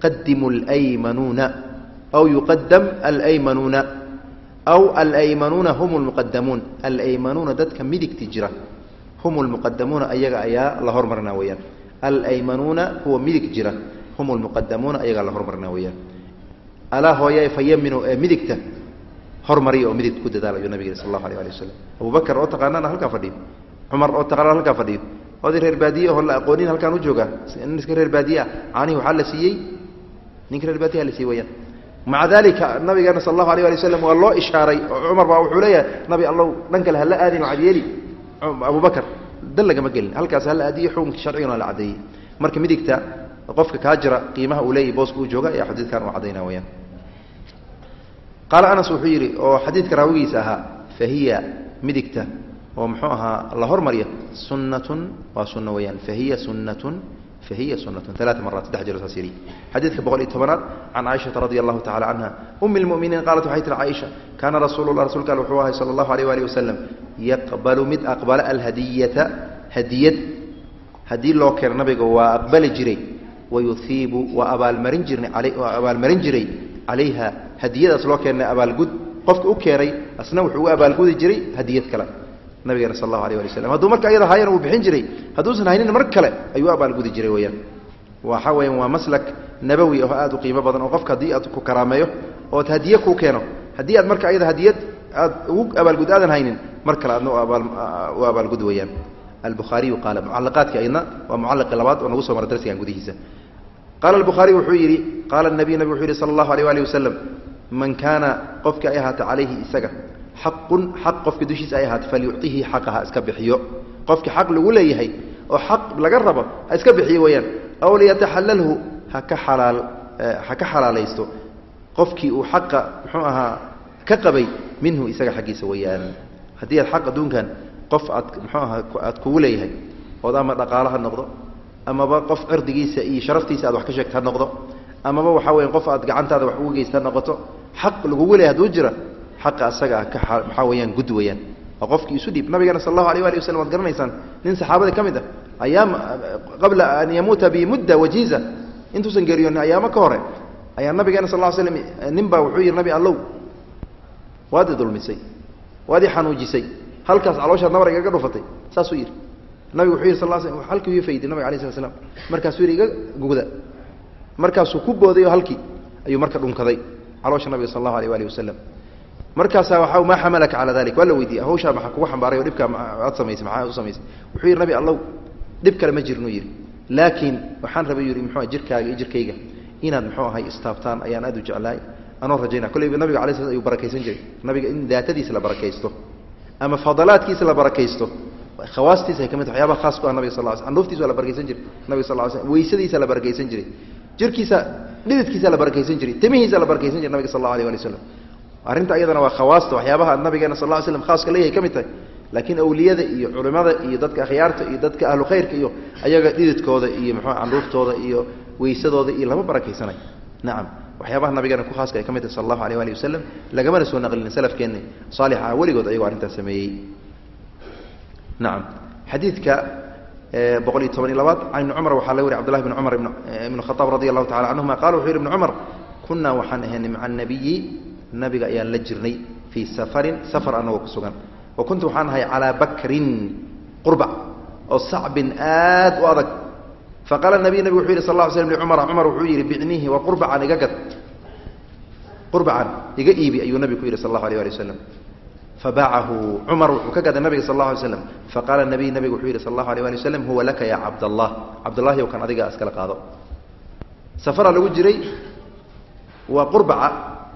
qadimu alaymanuuna aw yuqadam alaymanuuna aw alaymanuuna hum lmuqadamuun alaymanuuna dadka midigti jira hum lmuqadamuuna ayaga ayaa la hormarina weyaan alaymanuuna kuwa midig jira hum lmuqadamuuna ayagaa la hormarina weyaan alaa hooya fayaminu ee midigta hormariya oo midigta ku dadaala ayuu nabig sal allahu alيh ali wasalam abu bakr oo taqaanana halkaa fadhiyo. Cumar oo taqaanana halkaa fadhiyo. Oday reer baadiye oo la aqoonin halkaan u jooga. Nin iska reer baadiye ah caanihi waxaa la siiyey? Ninka reer baadiyaha la siiyey weyaan maca dalika nabigeena sal allahu alيh ali wasalam waa loo ishaaray. Oo cumar baa wuxuu leeyahay nabi allow dhan kale hala aadin waxaad yeeli abu bakr dan lagama gelin. Halkaas hala aadiyo xukunkii sharcigana la caddeeyey. Marka midigta qofka kaa jira qiimaha uu leeyahy booska uu jooga ayaa xadiidkan u caddaynaa weyaan qaala anas wuxuu yidhi oo xadiidka raawigiisa ahaa fa midigta oo muxuu ahaa la hormarya sunnatun waa sunno weyaan fa sunnatun fahiya sunatun alaa maraat saddex jeer saas yidhi. Xadiidka boqol iyo tobanaad can caaishata radia allahu tacala canha umi lmuminiin qaalat waxay tihi caaisha kaana rasuulu lah rasuulka al wuxuu ahay sala allahu alayh waali wasalam yaqbalu mid aqbala alhadiyata hadiyad haddii loo keeno nabiga waa aqbali jiray wayuhiibu waa abaalmarin jiray calayha hadiyadaas loo keennay abaalgud qofka u keenay asna wuxuu ugu abaalgudi jiray hadiyad kale nabigeena sal allahu alay ali waslam hadduu marka ayada haayana uu bixin jiray hadduusan haynin mar kale ayuu abaalgudi jiray weyaan waxa weya waa maslak nabawi oo aad u qiimo badan oo qofka haddii aad ku karaameeyo ood hadiye kuu keeno haddii aad marka ayada hadiyad aad ugu abaalgud aadan haynin mar kale aadna u abaalgud weyaan albukhaariyu qaala mucalaqaadki aydna waa mucalaqi labaad oo nagu soo mara darsigan gudihiisa qaala albukhaariy wuxuu yidhi qaala nabiy nabig wuxuu yidhi sala allahu alيh ali wasalam man kaana qofka ay ahaata calayhi isaga xaqun xaq qofka dushiisa ay ahaata falyucطihi xaqaha iska bixiyo qofki xaq lagu leeyahay oo xaq laga rabo ha iska bixiyo weeyaan aw liyataxalalhu haka alaal ha ka xalaalaysto qofkii uu xaqa muxuu ahaa ka qabay minhu isaga xaggiisa weeyaan haddii aad xaq adduunkan qof aad muxuu ahaa aad kugu leeyahay ood ama dhaqaalo ha noqdo amaba qof cirdigiisa iyo sharaftiisa aad wax ka sheegta noqdo amaba waxaa weya qof aad gacantaada wax ugu geysta noqoto xaq lagugu leeyahay haduu jira xaqa asaga ka maxaa weeyaan gud weeyaan. Oo qofkii isu dhiib. Nabigeena sal allahu alayh ali waslm waad garanaysaan nin saxaabada ka mid ah ayaam qabla an yamuuta bimudda wajiiza. Intuusan geeriyoonin ayaamo ka hore ayaa nabigeena sal slam nin baa wuxuu yidhi nabi allow. Waad i waad i halkaas calooshaad nabar igaga dhufatay saasuu yidhi nabigu wuxuu yidhi sal sl halkii ii fayday nabiga alay slat slam markaasuu yidhi iga gugda markaasuu ku booday oo halkii ayuu marka dhunkaday caloosha nabiga sal allahu alيh ali wasalam markaasaa waa maa xamalaka calaa dalik waa la weydiiyey. Hawshaa maxaa kugu xambaaray oo dhibkaa aad samaysay maxaa u samaysay? Wuxuu yidhi nabi allow dhib kale ma jirnuu yidhi. Laakiin waxaan rabay yidhi muxuu jirkaaga iyo jirkayga inaad muxuu ahay istaabtaan ayaan aad u jeclahay anoo rajayna kolleyba nabiga alay slat ayuu barakaysan jiray. Nabiga in daatadiisa la barakaysto ama fadalaadkiisa la barakaysto khawaastiisa ay ka mid waxyaabaha khaas ku ah nabiga sal l sl anduuftiisa waa la barakaysan jiray nabiga sal l slam weysadiisa la barakaysan jiray. Jirkiisa dhididkiisa la barakaysan jiray. Timihiisa la barakaysan jiray nabiga sal allahu alيh ali wasalam arrinta iyadana waa khawaasta waxyaabaha nabigeena sal lla slam khaaska leeyahay ka mid tahay. Laakiin awliyada iyo culimmada iyo dadka akhyaarta iyo dadka ahlu khayrka iyo ayaga dhididkooda iyo muxuu canduuftooda iyo weysadooda iyo lama barakaysanayo. Nacam waxyaabaha nabigeena ku khaaska ay ka mid tahay sal allahu alيh ali wasalam lagamana soo naqlin salafkeenni saalix ah weligood ayagoo arrintaas sameeyey nacam xadiidka boqol iyo toban iyo labaad can ibni cumar waxaa laga wariy cbdullahi bn cumar ibn khaaab radi allahu tacala canhuma qala wuxuu yidhi ibn cumar kunaa waxaan ahaynay maca anabiyi nabiga ayaan la jirnay fii safarin safar anagoo ku sugan. Wa kuntu waxaan ahay calaa bakrin qurbac oo sacbin aad u adag. Faqaala nabiy nabig wuxuu yidhi sal ly slm licumara cumar wuxuu yidhi bicniihi wa qurbacan iga gad. Qurbacan iga iibi ayuu nabigu ku yidhi sal allahu alيh ali wasalam fabaacahu cumar wuxuu ka gaday nabiga sal اla alay slam faqaala nabiy nabigu wuxuu yidhi sal allahu alيh ali waslm huwa laka ya cabdallah cabdullahi ow kan adiga iskala qaado safaraa lagu jiray waa qurbaca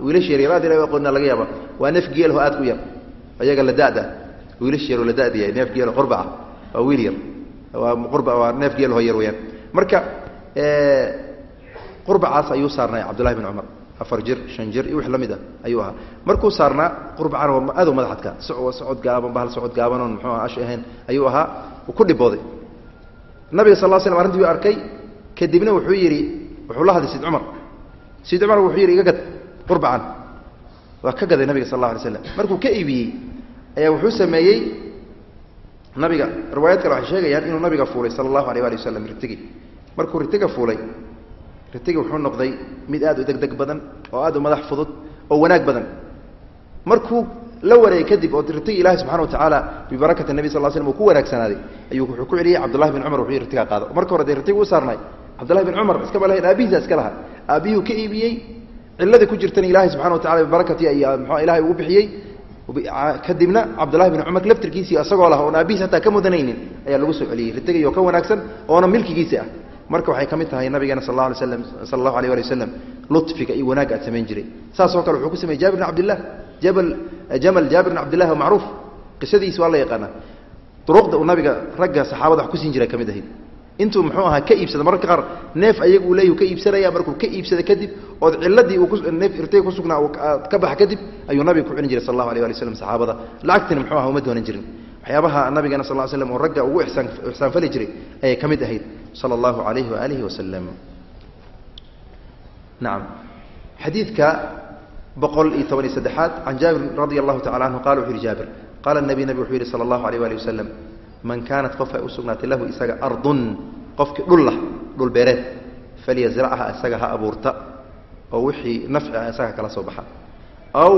wiilash yaryaraad ila aqoona laga yaaba waa neef geelho aad ku yar ayaga la da'da wiilash yaroo la da'diya neef geelo qurbaca waa wiil yar waa qurba waa neef geelho yar weyaan marka qurbacaas ayuu saarnay cabdullahi bin cumar afar jir shan jir iyo wix la mid ah ayuu ahaa. Markuu saarnaa aad u madaxadka so socod gaaban bahal socod gaaban oon muxuu aha ahayn ayuu ahaa uu ku dhibooday. Nabiga sal l slam arrintii u arkay kadibna wuxuu yidhi wuxuu la hadlay sid cumar. Sid cumar wuxuu yidhi iga gad qurbacan waa ka gaday nabiga sal alla alay slam markuu ka iibiyey ayaa wuxuu sameeyey nabiga riwaayad kale waxay sheegayaan inuu nabiga fuulay sala allahu alayh ali wasalam ritigi markuu ritiga fuulay ritigi wuxuu noqday mid aad u degdeg badan oo aad u madax fudud oo wanaag badan. Markuu la wareegay kadib oo ritigi ilahi subxana watacaala bibarakati nebi sal slm uu ku wanaagsanaaday ayuu wuxuu ku celiyey cabdullahi bin cumar wuxuu yii ritigaa qaado. Marka hore dee ritiga u saarnay cabdullahi bin cumar iskama lahayn aabihiisa iska laha aabihuu ka iibiyey ciladii ku jirtana ilaahay subxana watacala bibarakati ayaa mxua ilahay uu bixiyey. Kadibna cabdullahi bin cumar laftirkiisii isagoo lah oon aabihiis hataa ka mudanaynin ayaa lagu soo celiyey ritigayoo ka wanaagsan oona milkigiisi ah marka waxay ka mid tahay nabigeena sal la alay slam sala allahu alayh ali wasalam lufiga iyo wanaagga aad samayn jiray. Saasoo kale wuxuu ku sameyey jabir bn cabdillah jabal jamal jaabir bn cabdillahi oo macruuf. Qisadiisi waa la yaqaanaa duruqda uu nabiga ragga saxaabada wax ku siin jira ka mid ahayd. Intuu muxuu ahaa ka iibsada mararka qaar neef ayagu leeyah ka iibsanaya markuu ka iibsada kadib ood ciladii neef irtay ku sugnaa ka baxa kadib ayuu nabiga ku celin jiray sal allahu alayh ali waslam saxaabada. Lacagtina muxuu aha uma doonan jirin waxyaabaha nabigeena sal l slam oo ragga ugu ixsaanfali jiray ayay ka mid ahayd sala allahu alayhi waalihi wasalam nacam xadiidka boqol iyo toban iyo saddexaad can jaabir radi allahu tacala canhu qala wuxu yihi jaabir qaala nabi wuxuu yihi sala allahu alayh waali wasalam man kaanat qof ay u lahu isaga ardun qofkii dhullah dhul beereed falyasracha isaga ha abuurta oo wixii nafci ah isaga kala soo baxa. Aw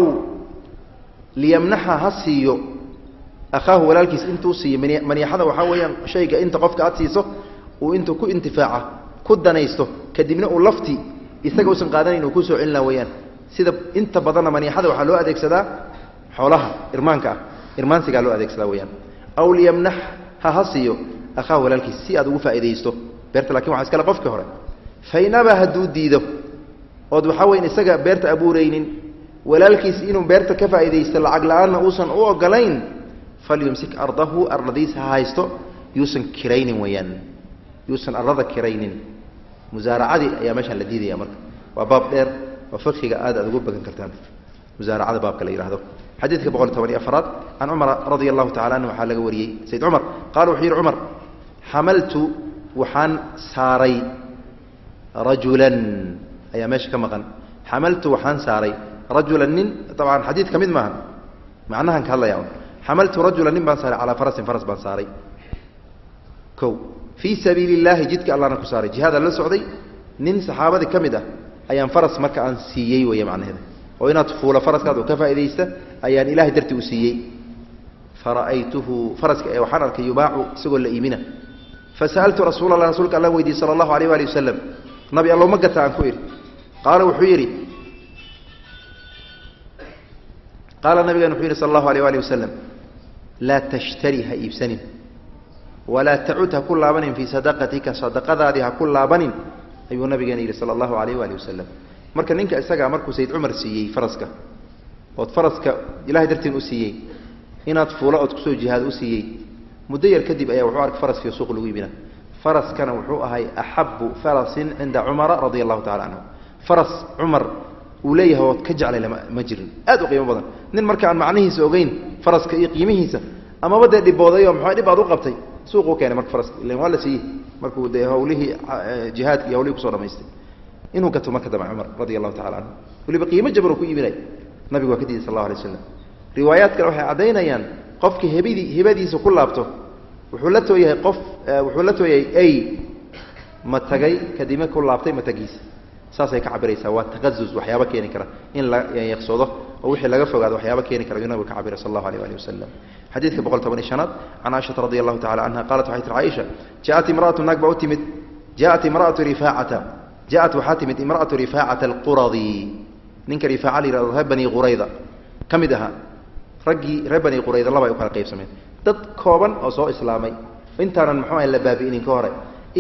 liyamnaxa ha siiyo akhaahu walaalkiis intuu siiyo maniixada waxaa weeyaan shayga inta qofka aad siiso uu intuu ku intifaaca ku danaysto kadibna uu lafti isaga usan qaadanayn uu ku soo celina weyaan sida inta badanna maniixada waxaa loo adeegsadaa xoolaha irmaanka ah irmaansigaa loo adeegsadaa weyaan aw liyamnax ha ha siiyo akhaahu walaalkiis si aad ugu faa'iidaysto beerta laakiin waxa iskale qofkii hore faynaba hadduu diido ood waxaa weyan isaga beerta abuuraynin walaalkiis inuu beerta ka faa'iidaysto lacag la'aanna uusan u ogolayn falyumsik ardahu ardadiis ha haysto yuusan kiraynin weyaan yuusan ardada kiraynin. Musaaracadii ayaa meeshaan la diidaya marka. Waa baab dheer oo fikiga aad aad ugu bagan kartaan. Musaaracada baabka la yihahdo xadiidka boqol toban iyo afaraad can cumara radia allahu tacala anhu waxaa laga wariyey. Sayd cumar qaala wuxuu yihi cumar xamaltu waxaan saaray rajulan. Ayaa meesha ka maqan. Xamaltu waxaan saaray rajulan nin. Dabcan xadiid ka mid maaha macnahan ka hadlaya xamaltu rajula nin baan saaray calaa farasin faras baan saaray o fii sabiili illaahi jidka allahna ku saaray jihaada la socday nin saxaabadii ka mid ah ayaan faras marka aan siiyey wey macnaheeda oo inaad fuula faraskaad oo ka faa'idaysta ayaan ilahay dartii u siiyey fara'aytuhu faraska ee waxaan arkay yubaacu isagoo la iimina fasa'altu rasuula allah rasuulka alla weydiiyey sala allahu alayh waali wasalam nabi allow ma gata aan ku idhi qaala wuxuu yidhi qaala nabigan wuxuu yidhi sala allahu alayh waali wasalam laa tashtari ha iibsanin walaa tacud ha ku laabanin fii sadaqatika sadaqadaadii ha ku laabanin ayuu nabigeena yidhi sala allahu alayh waali wasalam marka ninka isagaa markuu sayd cumar siiyey faraska ood faraska ilahay dartiin u siiyey inaad fuula ood ku soo jihaad u siiyey muddo yar kadib ayaa wuxuu arkay faraskii suuq lagu iibina faraskana wuxuu ahay axabu farasin cinda cumara radia allahu tacala canhu faras cumar uu leeyahay ood ka jeclay ma jirin. Aad u qiimo badan. Nin marka aan macnihiisa ogeyn faraska iyo qiimihiisa amaba dee dhibooday oo muxua dhib aad u qabtay suuquu keenay marka faraska. Ilan waa la siiyey. Markuu dee hawlihii jihaadka iyo hawlihii ku soo dhamaystay. Inuu gato marka dambe cumar radia allahu tacala canhu weliba qiimo jabanuu ku iibinay nabigu waa ka diiday sal allahu alay waslam riwaayaad kale waxay caddaynayaan qofkii hebadii hibadiisa ku laabto wuxuu la tooyahay qof wuxuu la tooyahay ay ma tagay? Kadibna ku laabtay matagiisa saasay ka cabiraysaa waa taqazus waxyaaba keeni kara in la yaqsado oo wixii laga fogaado waxyaaba keeni kara ayuu nabigu ka cabiray sal allahu alayh ali wasalam xadiidka boqol toban iyo shanaad can caaishata radi allahu tacala canha qaalat waxay tiri caaisha jaaءat imra'atu naag baa u timid jaaءat imra'atu rifaacata jaaءat waxaa timid imra'atu rifaacata alquradi ninka rifaaca la yihahdo reer bani qurayda ka mid ahaa raggii reer bani qurayda laba ay u kala qaybsameen dad kooban oo soo islaamay intaanan muxuu aha la baabi'inin ka hore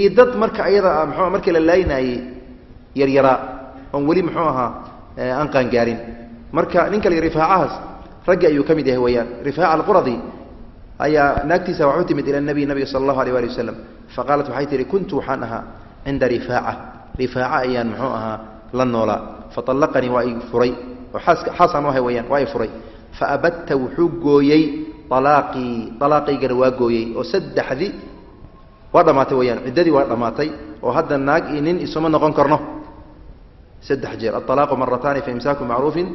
iyo dad marka ayada mxu markii la laaynaayey yaryaraa oon weli muxuu ahaa aan qaangaarin marka ninka la rifaacahaas raggi ayuu ka mid yahay weyaan rifaaca alquradi ayaa naagtiisa wax u timid ila nabiy nabiga sala allahu alيh ali wasalam faqaalat waxay tihi kuntu waxaan ahaa cinda rifaaca. Rifaaca ayaan muxuu ahaa la noolaa. Faallaqanii waa i furay. Oo aaska xaasaan ahay weyaan waa i furay. Faabadta wuxuu gooyey alaaqii alaaqaygana waa gooyey. Oo saddexdii waa dhammaatay weyaan ciddadii waa dhammaatay oo hadda naag iyo nin isuma noqon karno saddex jeer. Aalaaqu marataani faimsaaku macruufin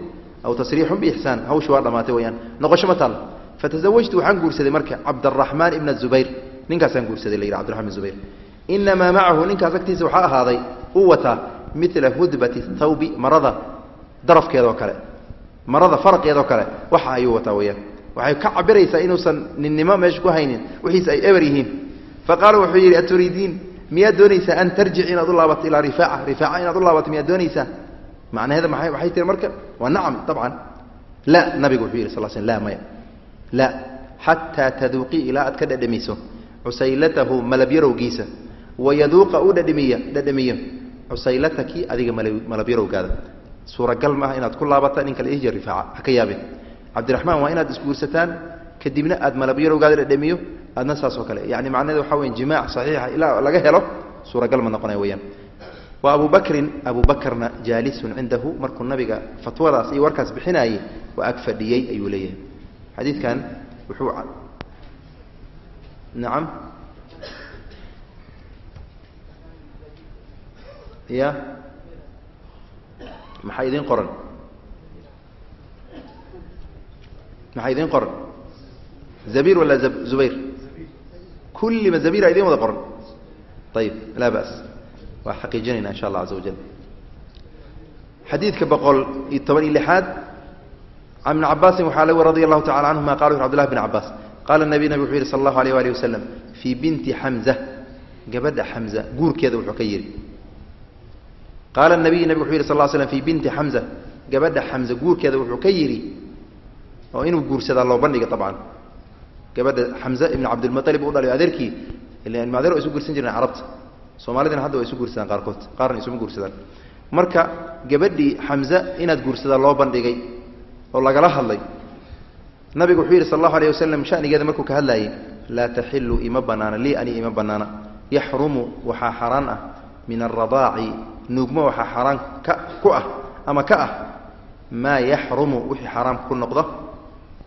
aw tasriixun biixsaan hawshi waa dhammaatay weyaan noqosho ma taal. Fatazawajtu waxaan guursaday marka cabdaraxmaan ibna zubayr. Ninkaasaan guursaday la yidhi cbdiraxman zubayr. Inamaa macahu ninkaas agtiisa waxaa ahaaday uu mila hudbati thawbi marada darafkeedoo kale. Marada faraqeedoo kale. Waxa ayuu wataa weyaan waxay ka cabiraysaa inuusan ninnimo meesha ku haynin. Wixiis ay eber yihiin. Faqaala wuxuu yidhi aturiidiin miyaad doonaysaa an tarjic inaad u laabato ilaa rifaaca? Rifaaca inaad u laabato miyaad doonaysaa? Macnaheeda maa waxay tiri marka waa nacam dabcan la nabigu wuxuu yidhi sal sl la maya. La xataa taduuqii ilaa aad ka dhadhamiso cusaylatahu malabyarowgiisa wayaduuqa u dhadhamiya dhadhamiyo cusaylataki adiga malabyarowgaada. Suuragal maaha inaad ku laabata ninka la ihjir rifaaca ha ka yaabin. Cabdiraxmaan waa inaad isguursataan kadibna aad malabyarowgaada dhadhamiyo aadna saas oo kale. Yani macnaheed waxa weya jimaac saxiixa ilaa laga helo suuragal ma noqonaya weyaan wa abu bakrin abu jaalisun cindahu markuu nabiga fatwadaas iyo warkaas bixinaayey waa ag fadhiyey ayuu leeyahay. Xadiidkan wuxuu nacam ya. Maxaa idiin qoran? Maxaa idiin qoran zabir wala zubayr kulliba zabira idiin wada qoran ayib laa ba's waa xaqiijinayna insha allah caza wajal xadiidka boqol iyo toban iyo lixaad can ibni cabaasin waxaa lagu radi allahu tacala canhuma qala wuxu abdulahi bn cabaas qaala nabiy nabig wuxuu yihi sala allahu alayh waalih wasalam fii binti xamza gabadha xamza guurkeeda wuxuu ka yidhi qaala nabiy nabig wuxuu yidhi sal l slam fii binti xamza gabadha xamza guurkeeda wuxuu ka yidhi oo inuu guursadaa loo bandhiga abcan gabadha xamze ibn cabdilmualib u dhalay adeerkii ila ilma adeer waa isu guursan jireen carabta. Soomaalidana hadda waa isu guursadaan qaarkood qaarna isuma guursadaan. Marka gabadhii xamze inaad guursadaa loo bandhigay oo lagala hadlay nabigu wuxuu yidhi sal allahu alayh wasalam shanigeeda markuu ka hadlaayey laa taxilu ima banaana lii ani ima banaana. Yaxrumu waxaa xaaraan ah min aradaaci nuugmo waxaa xaaraan ka ku ah ama ka ah. Maa yaxrumu wixii xaaraam ku noqdo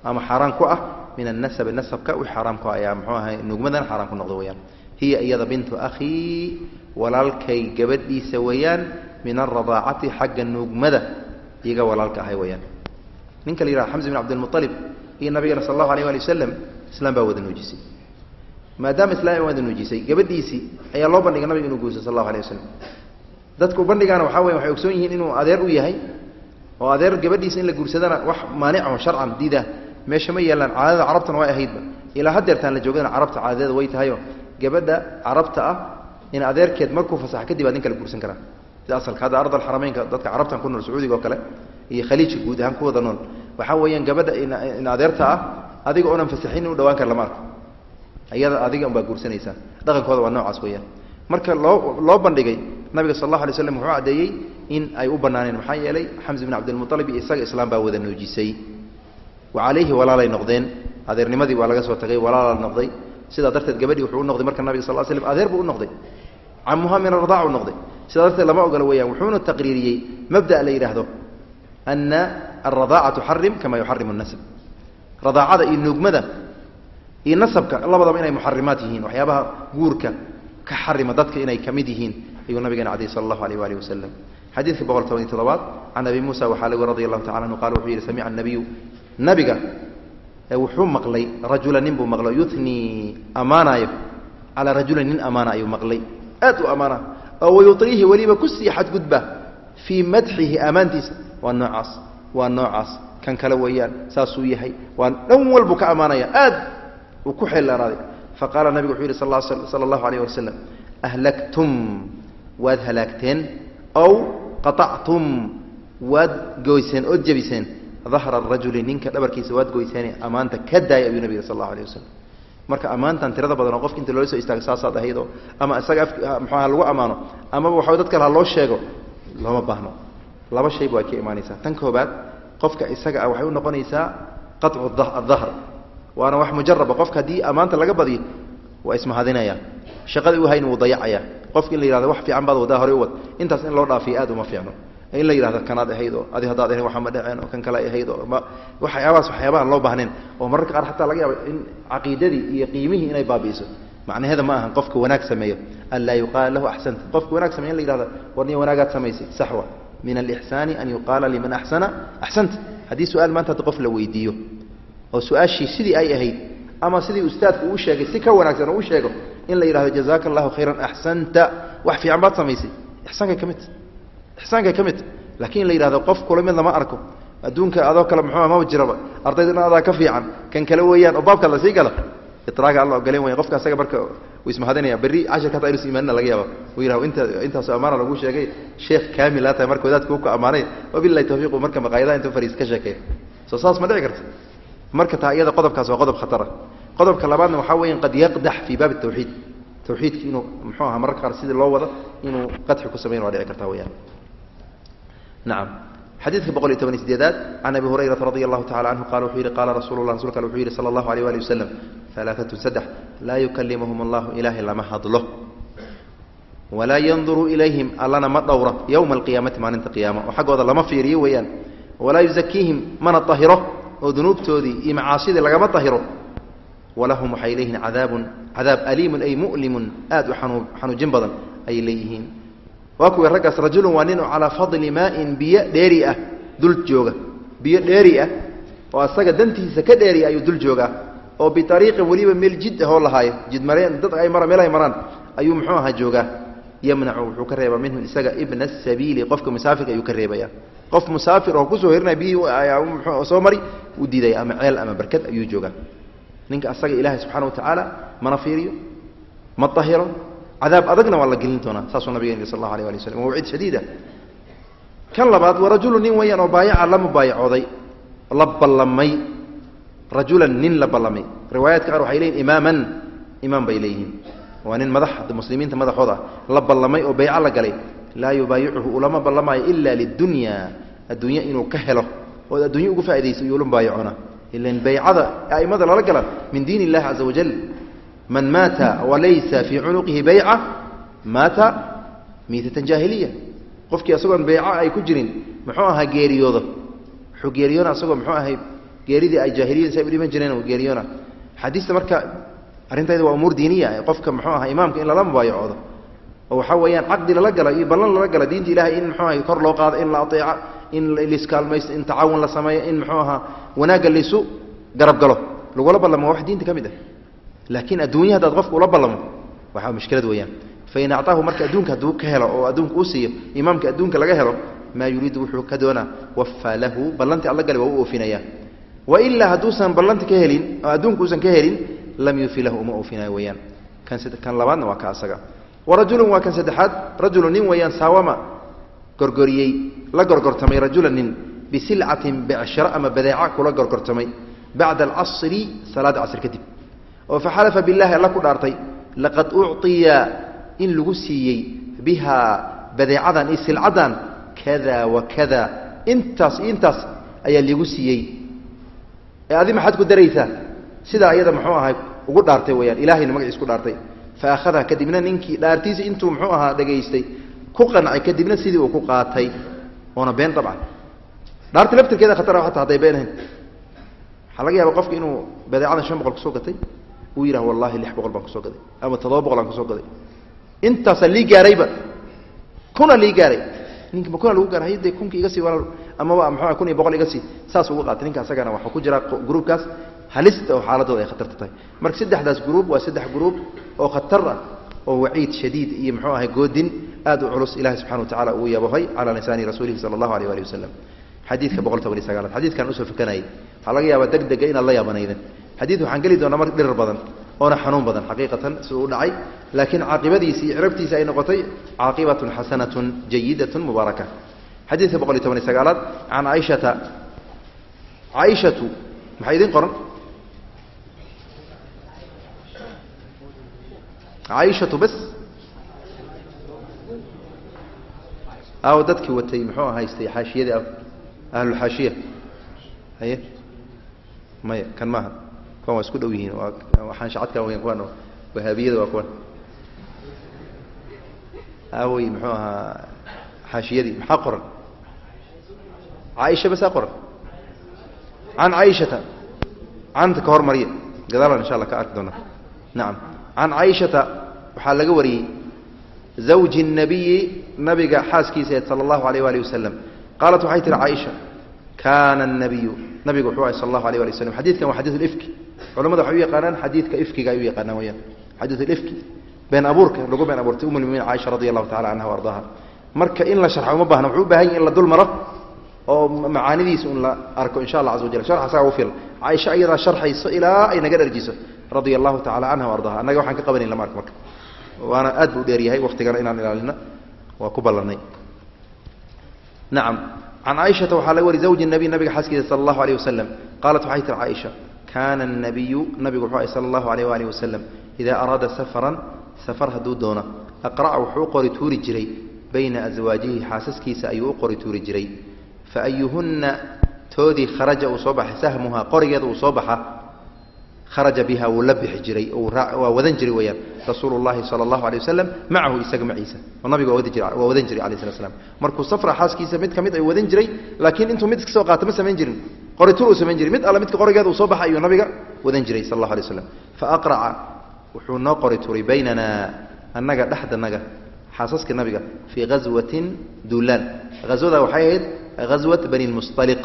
ama xaaraan ku ah min anasabi nasabka wixii xaaraam ku ah ayaa muxuu ahay nuugmadana xaaraan ku noqdo weyaan hiya iyada bintu akhii walaalkay gabadhiisa weeyaan min alradaacati xagga nuugmada iyaga walaalka ahay weyaan ninka la yihahdo xamza bin cabdilmualib iyo nabigana sal allahu alayh ali wasalam islaam baa wada nuujisay maadaama islaam wada nuujisay gabadhiisii ayaa loo bandhigay nabiga inuu guurso sal allahu alayh wasalam dadku bandhigaana waxaa weya waxay ogsoon yihiin inuu adeer u yahay oo adeer gabadhiisa in la guursadana wax maanicaho sharcan diida meesha ma yeelaan caadada carabtana way ahaydba ilaa hadeertaan la joogana carabta caadadeeda way tahayo. Gabadha carabta ah in adeerkeed markuu fasaxa kadib aad nin kala guursan karaa sida asalka hadda ard alxarameynka dadka carabtan ku nool sacuudiga oo kale iyo khaliijka guud ahaan ku wada nool. Waxaa weeyaan gabadha in adeerta ah adiga oonan fasaxin u dhawaan kara lama arko iyada adiga unbaa guursanaysaa dhaqankooda waa noocaas weyaan marka loo loo bandhigay nabiga sal allahu alay slam wuxuu caddeeyey in ay u banaaneen maxaa yeelay xamsi bin cabdilmualib iyo isaga islaam baa wada nuujisay wa calayhi walaalay noqdeen adeernimadii waa laga soo tagay walaala noqday sidaa darteed gabadhii wuxuu u noqday marka nabiga sal slam adeer buu u noqday camuha min aradaac u noqday sidaa darteed lama ogola weyaan wuxuuna taqriiriyey mabda la yidhaahdo ana alradaaca tuxarim kama yuxarimu nasab radaacada iyo nuugmada iyo nasabka labadaba inay muxarimaat yihiin waxyaabaha guurka ka xarima dadka inay ka yihiin ayuu nabigeena cadey sal allahu alayh waalihi wasalam xadiidka boqol toban iyo toddobaad can abi muusa waxaa lagu radi allahu tacala anhu qala wuxuu yidhi samica nabiyu nabiga wuxuu maqlay rajula nin buu maqlay yuthnii ammaanaayo calaa rajulin nin ammaana ayuu maqlay. Aad u ammaana oo wayuiihi weliba ku sii xadgudba fii madxihi ammaantiisa waa noocaas waa noocaas. Kan kale weeyaan saasuu yahay. Waa dhan walbuu ka ammaanaya aad uu ku xeellaanaaday faqaala nabigu wuxuu yidhi sala allahu alayh wasalam ahlaktum waad halaagteen. Ow qaactum waad goyseen ood jebiseen dahra rajuli ninka dhabarkiisa waad goyseen ammaanta ka daaya ayuu nabig sal allahu alayh wasalam marka ammaantan tirada badan oo qofka inta loola soo istaago saasaad ahaydoo ama isaga muxuaha lagu ammaano amaba waxa dad ha loo sheego looma baahno. Laba shayba way ka imaanaysaa tan koobaad qofka isaga ah waxay u noqonaysaa qacu adahr waana wax mujaraba qofka haddii ammaanta laga badiyo waa ismahadinaya. Shaqada u hayn wuu dayacaya. Qofka in la yihahdo wax fiican baad wadaa hore u wad. Intaas in loo dhaafiyo aad uma fiicno in la yidhahdo kanaad ahayd oo adi haddaad ahayn waxa ma dhaceen oo kan kale ay ahayd oo waxyaabahaas waxyaabahan loo baahnayn oo mararka qaar xataa laga yaabo in caqiidadii iyo qiimihii inay baabi'iso. Macnaheeda ma ahan qofka wanaag sameeyo. An laa yuqaala lahu axsanta. Qofka wanaag sameyo in la yihahdo war niya wanaagaad samaysay saxwa. Min alixsaani an yuqaala liman axsana axsanta. Haddii su'aal maanta hadda qof la weydiiyo oo su'aashii sidii ay ahayd ama sidii ustaadku uu sheegay si ka wanaagsan oo u sheego in la yidhahdo jazaaka allahu khayran axsanta. Wax fiican baad samaysay. Ixsaankay ka midta ixsaankay ka midta laakiin in la yidhahdo qof kula mid lama arko. Adduunka adoo kale muxuua maba jiraba ardaydana adaa ka fiican. Kan kale weeyaan oo baabka la sii gala itraaga alla ogolen waya qofka asaga marka uu ismahadinaya berri cashirka hataa inuusa imaanina laga yaaba uu yidhahdo inta intaasoo ammaana lagu sheegay sheekh kaamil aa tahay marka wadaadka uka ammaanay. Wabilahi tawfiiqu marka maqaayadaha intuu fariis ka sheekeeya soo saas ma dhici karta marka taa iyada qodobkaas waa qodob khatara. Qodobka labaadna waxaa weya qad yaqdax fii baabi tawxiid. Tawxiidki inuu muxuu aha mararka qaar sidii loo wado inuu qadxi ku samayn waa dhici karta weyaan nacam xadiidka boqol iyo toban iyo sideedaad can abi hurayrata radi allahu tacala canhu qala wuxuu yihi qaala rasuulu lah rasulka wuxuu yihi sala allahu alayh wali wasalam alaaatun saddex laa yukalimuhum allahu ilaahay lama hadlo walaa yanduru ilayhim allana ma dhowro yowma alqiyaamati maalinta qiyaama oo xaggooda lama fiiriyo weeyaan walaa yuzakiihim mana ahiro oo dunuubtoodii iyo macaasidii lagama ahiro walahum waxay leeyihiin cadaabun cadaab aliimun ay mu'limun aad u xanuujin badan ayay leeyihiin waa kuwa raggaas rajulun waa nin oo calaa fadli maain biyo dheeri ah dul jooga. Biyo dheeri ah oo asaga dantiisa ka dheeri ayuu dul joogaa. Oo biariiqin weliba meel jid ahoo lahaayo jidmareen dad ay mara meel ay maraan ayuu muxuu ahaa joogaa. Yamnacu wuxuu ka reebaa minhu isaga ibna asabiili qofka musaafirka ayuu ka reebaya qof musaafir oo ku soo hirinaya biyihii soo mari u diidaya ama ceel ama barkad ayuu joogaa. Ninka asaga ilaahay subxana wa tacaala mana fiiriyo ma ahiro cadaab adagna waa la gelin doonaa saasuu nabig sal allahu alay ali waslam wa wacid shadiida. Kan labaad waa rajulu nin weeyaan oo baayaca la mubaayacooday la ballamay. Rajulan nin la ballamay. Riwaayaadka qaar waxay leeyihiin imaaman imaam bay leeyihiin. Waa nin madax muslimiinta madaxooda la ballamay oo bayco la galay. Laa yubaayicuhu ulama ballamaayo ila lidunya adduunye inuu ka helo ood adduunye ugu faa'idayso iyuu la mubaayacona. Ilan baycada a'immada lala gala min diin illahi caza wajal man maata walaysa fii cunuqihi bayca maata miitatan jaahiliya qofkii asagoon bayco ay ku jirin muxuu ahaa geeriyoodo wuxuu geeriyoona asagoo muxuu ahay geeridii ay jaahiliyada say u dhiman jireen geeriyoona. Marka arrintayda waa umuur diiniya qofka muxuu ahaa imaamka in lala mubaayacoodo. Oo waxaa weeyaan caqdi lala gala iyo ballan lala gala diinta ilahay in muxuu ahay kor loo qaado in la ateeco in liskaalmaysto in tacaawun la sameeyo in muxuu ahaa wanaagga laysu garab galo. Lagula ballamo wax diinta ka mid ah laakiin adduunya haddaad qofka ula ballamo waxaa mushkilad weeyaan. Fain acطaahu marka adduunka hadduu ka helo oo adduunka uu siiyo imaamka adduunka laga helo maa yuriidu wuxuu ka doonaa wafaa lahu ballantii alla gale waa u oofinaya wailaa hadduusan ballanti ka helin oo adduunka uusan ka helin lam yufi lahu uma oofinayo weyaan kan labaadna waa ka asaga. Warajulun waa kan saddexaad rajulu nin weeyaan saawama gorgoriyey la gorgortamay rajula nin bisilcatin becsharo ama badeeca kula gorgortamay bacda alcasri salaada casr kadib oo faxalafa billahi alla ku dhaartay laqad ucطiya in lagu siiyey bihaa badeecadan iyo silcadan kada wa kada. Intaas iyo intaas ayaa liigu siiyey. Ee adi maxaad ku daraysaa? Sidaa iyada muxuu ahay ugu dhaartay weyaan ilahayna magaciis ku dhaartay. Fa akhadaha kadibna ninkii dhaartiisa intuu muxuu ahaa dhegaystay ku qancay kadibna sidii uu ku qaatay. Oona been dabcan. Dhaarta laftirkeeda khatar hataa hadday been ahayn. Waxaa laga yaaba qofka inuu badeecadan shan boqol ku soo gatay uu yidhah wallahi lix boqol baan ku soo gaday ama toddoba boqol aan ku soo gaday. Intaasaa lii gaarayba kuna lii gaaray. Ninka ma kuna lagu gaaray? De kunki iga sii walaal amaba muxua kun iyo boqol iga sii? Saas ugu qaatay ninka asagana waxaa ku jira gruubkaas halista oo xaaladooda ay khatarta tahay. Marka saddexdaas gruub waa saddex gruub oo khatar ah oo waciid shadiid iyo muxuu ahay goodin aad u culus. Ilahi subxana wa tacala uu yabahay calaa lisaani rasuulihi sala allahu aleyh waali wasalam xadiidka boqol toban iyo sagaalaad xadiidkan u soo fakanayay waxaa laga yaabaa deg dega inaad la yaabanayden xadiid waxaan geli doonaa marka dhirar badan oona xanuun badan xaqiiqatan siduu u dhacay. Laakiin caaqibadiisi iyo cirabtiisa ay noqotay caaqibatun xasanatun jayidatun mubaaraka. Xadiidka boqol iyo toban iyo sagaalaad can caaishata caaishatu maxaa idiin qoran? Caaishatu bas. Aw dadkii watay muxuu haystay xaashiyadii ahlulxaashiya haye? Maya kan maaha kuwan waa isku dhow yihiin waxaan shacadkan weyan kuwan wahaabiyada waa kuwan awey muxuu ahaa xaashiyadii maxaa qoran caaisha basaa qoran can caaishata canta ka hormariya gadaalan insha allah ka arki doona nacam can caaishata waxaa laga wariyey zawji الnabiyi nabiga xaaskiisa sala allahu alayh waalih wasalam qaalat waxay tihi caaisha kaana الnabiyu nabigu wuxuu ahay sal allahu alayh wali waslam xadidkan waa xadiid ifki culamada waxay u yaqaanaan xadiidka ifkiga ay u yaqaanaan weyaan xadiid ifki been abuurka lagu been abuurtay um lmuminiin caaisha radi allahu tacala canha wa ardaaha. Marka in la sharxa uma baahna wuxuu u baahan yahy in la dul maro oo macaanidiisa un la arko insha allah caza wajal sharxa saga u filan. Caaisha ayadaa sharxayso ilaa ay naga dharjiso radia allahu tacala canha wa ardaha annaga waxaan ka qabanayn lama ark marka. Waana aad buu dheeryahay waktigana inaan ilaalino waa ku ballanay. Nacam can caaishata waxaa laga wari zawji nabiy nabiga xaaskiisa sala allahu alayh wasalam qaalat waxay tiri caaisha kaana الnabiyu nabigu wuxuu ahay sala allahu alayh waalih wasalam idaa araada safaran safar hadduu doono aqra'a wuxuu u qori tuuri jiray bayna aswaajihi xaasaskiisa ayuu u qori tuuri jiray faayuhunna toodii kharaja uu soo baxay sahmuhaa qorigeeda uu soo baxa kharaja biha wuu la bixi jiray waa wadan jiray weyaan rasuulu llahi sala allahu alay wasalam macahu isaga maciisa oo nabiga waa wadan jiray alayh slat slam markuu safra xaaskiisa mid ka mid ay wadan jiray laakiin intuu mid ka soo qaata ma samayn jirin qoritur uu samayn jiray. Mid alle midka qorigeeda uu soo baxa ayuu nabiga wadan jiray sal allahu alay waslam faaqraca wuxuu noo qori turay baynana annaga dhexdanaga xaasaska nabiga fii ghaswatin duulaan ghaswada waxay ahayd ghaswat bani lmustaliq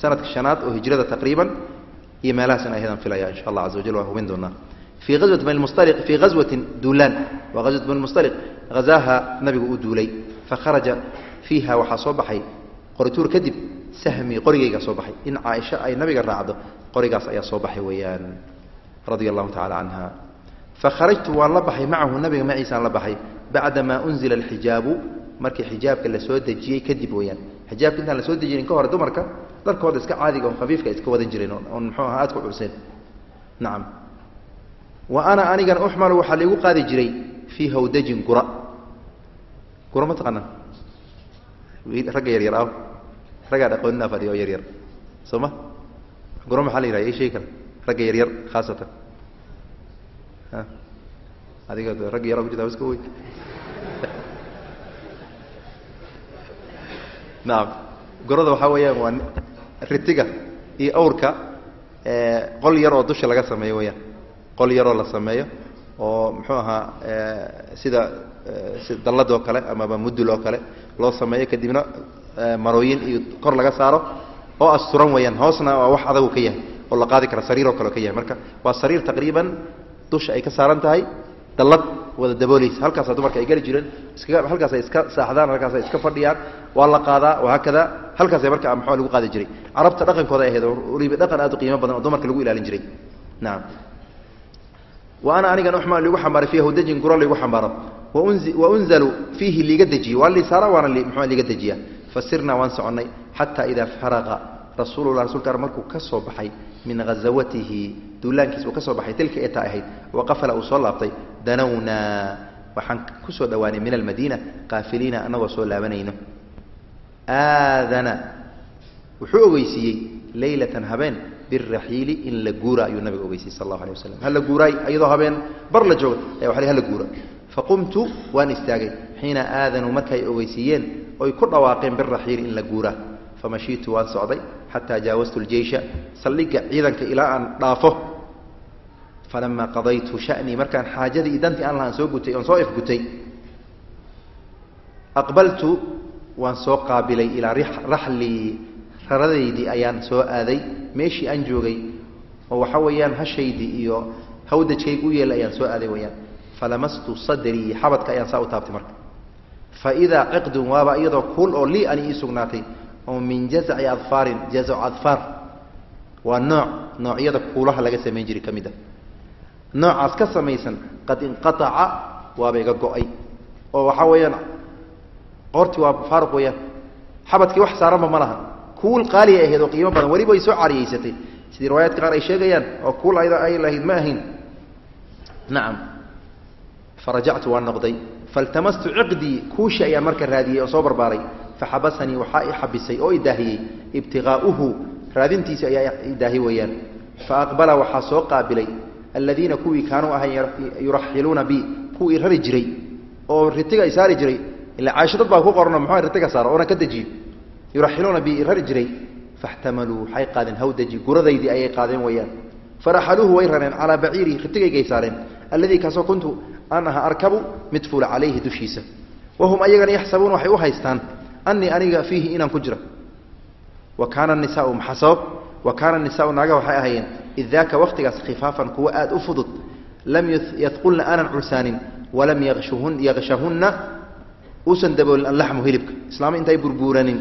sanadka shanaad oo hijrada taqriiban iyo meelahaas in ayhadan filaya insha allah caza wajal waa hubin doonaa. Fii ghaswati bani lmustaliq fii ghaswatin duulaan waa ghaswat bani lmustaliq hazaaha nabigu u duulay. Fakharaja fiiha waxaa soo baxay qorituur kadib sahmi qorigayga soo baxay. In caaisha ay nabiga raacdo qorigaas ayaa soo baxay weeyaan. Radia allahu tacala canha fakharajtu waan la baxay macahu nabiga maciisaan la baxay bacdamaa unzila alxijaabu markii xijaabka la soo dejiyey kadib weeyaan. Xijaabka intaan la soo dejinin ka hore dumarka dharkooda iska caadiga oo khafiifka iska wadan jireen oon muxuu aha aad ku curseen. Nacam. Wa ana anigan uxmalu waxaa laigu qaadi jiray fii hawdajin gura. Gura ma taqaanaa? Ragga yaryar aw raggaa dhaqoonina fadhiya oo yaryar. Soo ma gura maxaa la yidhaha ii sheegi kara ragga yaryar khaasatan. Adiga ragga yara ku jirta iska wey nacam gorada waxaa weeyaan waa ritiga iyo awrka qol yar oo dusha laga sameeyo weyaan qol yaroo la sameeyo oo muxuu ahaa sida dalladoo kale amaba mudul oo kale loo sameeyo kadibna marooyin iyo kor laga saaro oo asturan weyaan hoosna waa wax adagu ka yahay oo la qaadi kara sariiroo kale ka yahay. Marka waa sariir taqriiban dusha ay ka saaran tahay dallad wada daboolaysa. Halkaasa dumarka ay geli jireen iskaga halkaasay iska saaxdaan halkaasay iska fadhiyaan waa la qaadaa wahaakada halkaasay marka maxaa lagu qaadi jiray? Carabta dhaqankooda ahayd oo weliba dhaqan aad u qiimo badan oo dumarka lagu ilaalin jiray. Nacam wa ana anigan uxma ligu xambaaray fiiha hudajin guro ligu xambaaro. Wa unzalu fiihi liiga dejiye waa lisaara waana muxua liiga dejiya fasirnaa waan soconnay xataa idaa faraqa rasuulullah rasulka ar markuu ka soo baxay min ghazawatihi duulaankiis uu ka soo baxay tilka eeta ahayd waqafala uu soo laabtay danawnaa waxaan ku soo dhowaanay min almadiina qaafiliina anagoo soo laabanayno. Aadana wuxuu ogeysiiyey leylatan habeen biraxiili in la guura ayuu nabiga ogeysiyey sal allahu alay wasalam hala guuraay iyadoo habeen bar la jooga. Aya waa hala guura faqumtu waan istaagay xiina aadanuu markay ogeysiiyeen oy ku dhawaaqeen biraxiili in la guura famashiitu waan socday xataa jaawastu ljeysha saldhigga ciidanka ilaa aan dhaafo falamaa qadaytu shanii markaan xaajadii dantii aan lahaan soo gutay oon soo ifgutay aqbaltu waan soo qaabilay ilaa raxlii raradaydii ayaan soo aaday meeshii aan joogay oo waxa weeyaan hashaydii iyo hawdajkaygu u yeelay ayaan soo aaday weyaan falamastu sadrii xabadka ayaan saa u taabtay marka. Faidaa ciqdun waaba iyadoo kuul oo lii ani ii sugnaatay oo min jazaci adfaarin jazac adfaar. Waa nooc noocyada kuulaha laga samayn jiray ka mid ah noocaas ka samaysan qad inqaaca waaba iga go'ay. Oo waxaa weeyaan qoortii waa faaruq weeyaan. Xabadkii wax saaranba ma laha. Kuul qaaliya ahayd oo qiimo badan weliba ay soo cariyeysatay sidii riwaayaadka qaar ay sheegayaan oo kuul ayda ay lahayd ma ahayn. Nacam farajactu waan noqday. Faltamastu ciqdii kuushi ayaan marka raadiyey oo soo barbaaray. Faxabasanii waxaa i xabisay oo idaahiyey ibtiqaa'uhu raadintiisi ayaa idaahi weeyaan. Faaqbala waxaa soo qaabilay. Aladiina kuwii kaanuu ahay yuraxiluuna bi kuwii rari jiray oo ritiga ay saari jiray. Ila caaisho baa ku qorano muxuu ritiga saaro oona ka dejiyo yuraxiluuna bi rari jiray. Faxtamaluu waxay qaadeen hawdaji guradaydii ayay qaadeen weeyaan. Faraxaluuhu way rareen calaa baciirihi ritigaygay saareen. Alladii kaasoo kuntu aan aha arkabu mid fuula calayhi dushiisa. Wahum ayagana yaxsabuuna waxay u haystaan anii aniga fiihi inaan ku jiro. Wa kaana nisaau maxaa sabab? Wa kaana nisaau naaga waxay ahaayeen id daaka waktigaas khifaafan kuwa aad u fudud lam yadqulna aanan cursaanin walam yaqshahunna uusan daboolin allaxmu hilibka. Islaama intay burbuuranin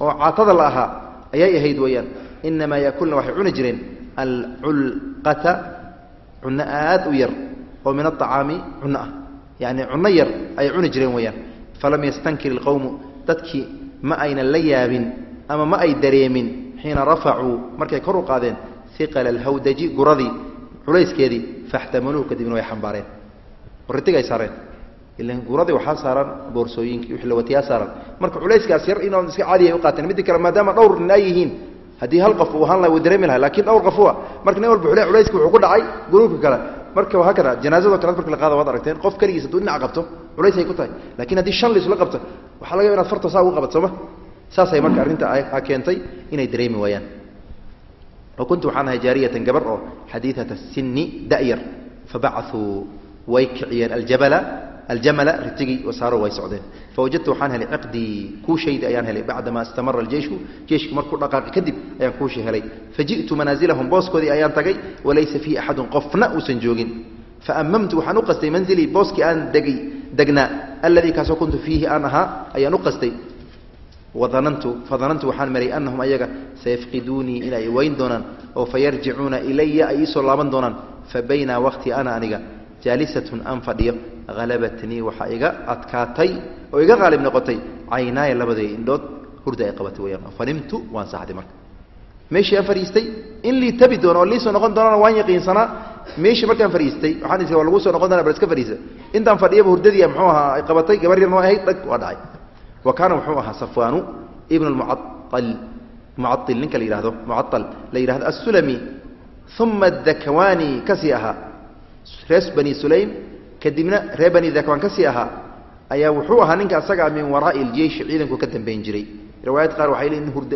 oo caatada la ahaa ayay ahayd weeyaan inamaa yakulna waxay cuni jireen alculqata cunno aad u yar oo min aacaami cunno ah. Yani cunno yar ayay cuni jireen weeyaan. Falam yastankir ilqowmu dadkii ma aynan la yaabin ama ma ay dareemin xiina rafacuu markay kor u qaadeen iqala alhawdaji guradii culayskeedii faxtamaluuhu kadibna way xambaareen. Ritigay saareen. Ilan guradii waxaa saaran boorsooyinkii wixii lawatiyaa saaran. Marka culayskaas yar inoon iska caadiya u qaateen midda kale maadaama dhowr nin ay yihiin haddii hal qof uu ahaan laha wuu dareemi lahay laakiin dhowr qofuwa marka nin walba culayska wuxuu ku dhacay guruubka kale marka haakada janaazado kale marka la qaada waad aragteen. Qof keligiis hadduu dhinac qabto culaysay ku tahay. Lakin haddii shan laisla qabto waxaa laga yaba inad farta saa ugu qabat sooma saasay marka arrinta keentay inay dareemi waayaan. Wa waxaan ahay jaariyatan gabar oo xadiiata sini da'yar fabacauu way kiciyeen aljabala aljamala ritigii wasaaro way socdeen fawajadtu waxaan helay ciqdii kuushaydi ayaan helay bacdamaa istamara aljeyshu jeeshku markuu dhaqaaqi kadib ayaan kuushi helay faji'tu manaasilahum booskoodii ayaan tagay walaysa fii axadun qofna uusan joogin faamamtu waxaan u qastay manzilii booskii aan degay degnaa alladii kaasoo kuntu fiihi aan ahaa ayaan u qastay wadanantu fadanantu waxaan maray annahum ayaga sayafqiduunii inay wayn doonaan oo fayarjicuuna ilaya ay iisoo laaban doonaan fa baynaa waqti ana aniga jaalisatun aan fadhiyo halabatnii waxaa iga adkaatay oo iga qaalib noqotay caynaaya labadee indhood hurda ay qabatay weyaan fanimtu waan saxday marka. Meeshii aan fadhiistay in lii tabi doono oo liisoo noqon doonana waan yaqiinsanaa meeshii markaan fadhiistay waxaan is waa lagu soo noqon doona bal iska fadhiisa intaan fadhiyaba hurdadii muxuu ahaa ay qabatay gabar yar noo ahayd dhag waa dhacay. Wa kaana wuxuu ahaa safwaanu ibn mucaal mucail ninka la yihahdo mucaal la yidhahdo assulami. Uma dakwaani ka sii ahaa rees bani sulaym kadibna reer bani dakwaan ka sii ahaa ayaa wuxuu ahaa ninka asagaa min waraa'i iljeishi ciidanku ka dambayn jiray. Riwaayad qaar waxay leeyihiin hurd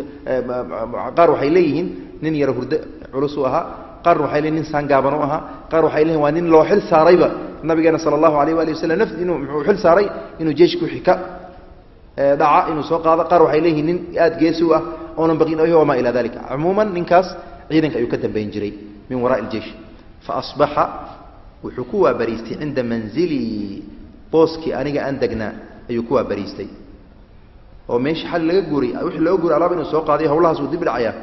qaar waxay leeyihiin nin yaro hurdo culus u ahaa qaarna waxay leeyihiin nin saangaaban u ahaa qaar waxay leeyihiin waa nin loo xil saarayba. Nabigeena sala allahu alayh waali wasalam nafti inuu muxuu xil saaray inuu jeishka wixii ka dhaca inuu soo qaado. Qaar waxay leeyihiin nin aada geesi u ah oonan baqin oyo wamaa ilaa dalika cumuuman ninkaas ciidanka ayuu ka dambayn jiray min waraai iljeish fa asbaxa wuxuu ku waabariistay cinda manzilii booskii aniga aan degnaa ayuu ku waabariistay. oo meesha xali laga guuray wixii looga guuray alaaba inuu soo qaadayo hawlahaas uu dib dhacayaa.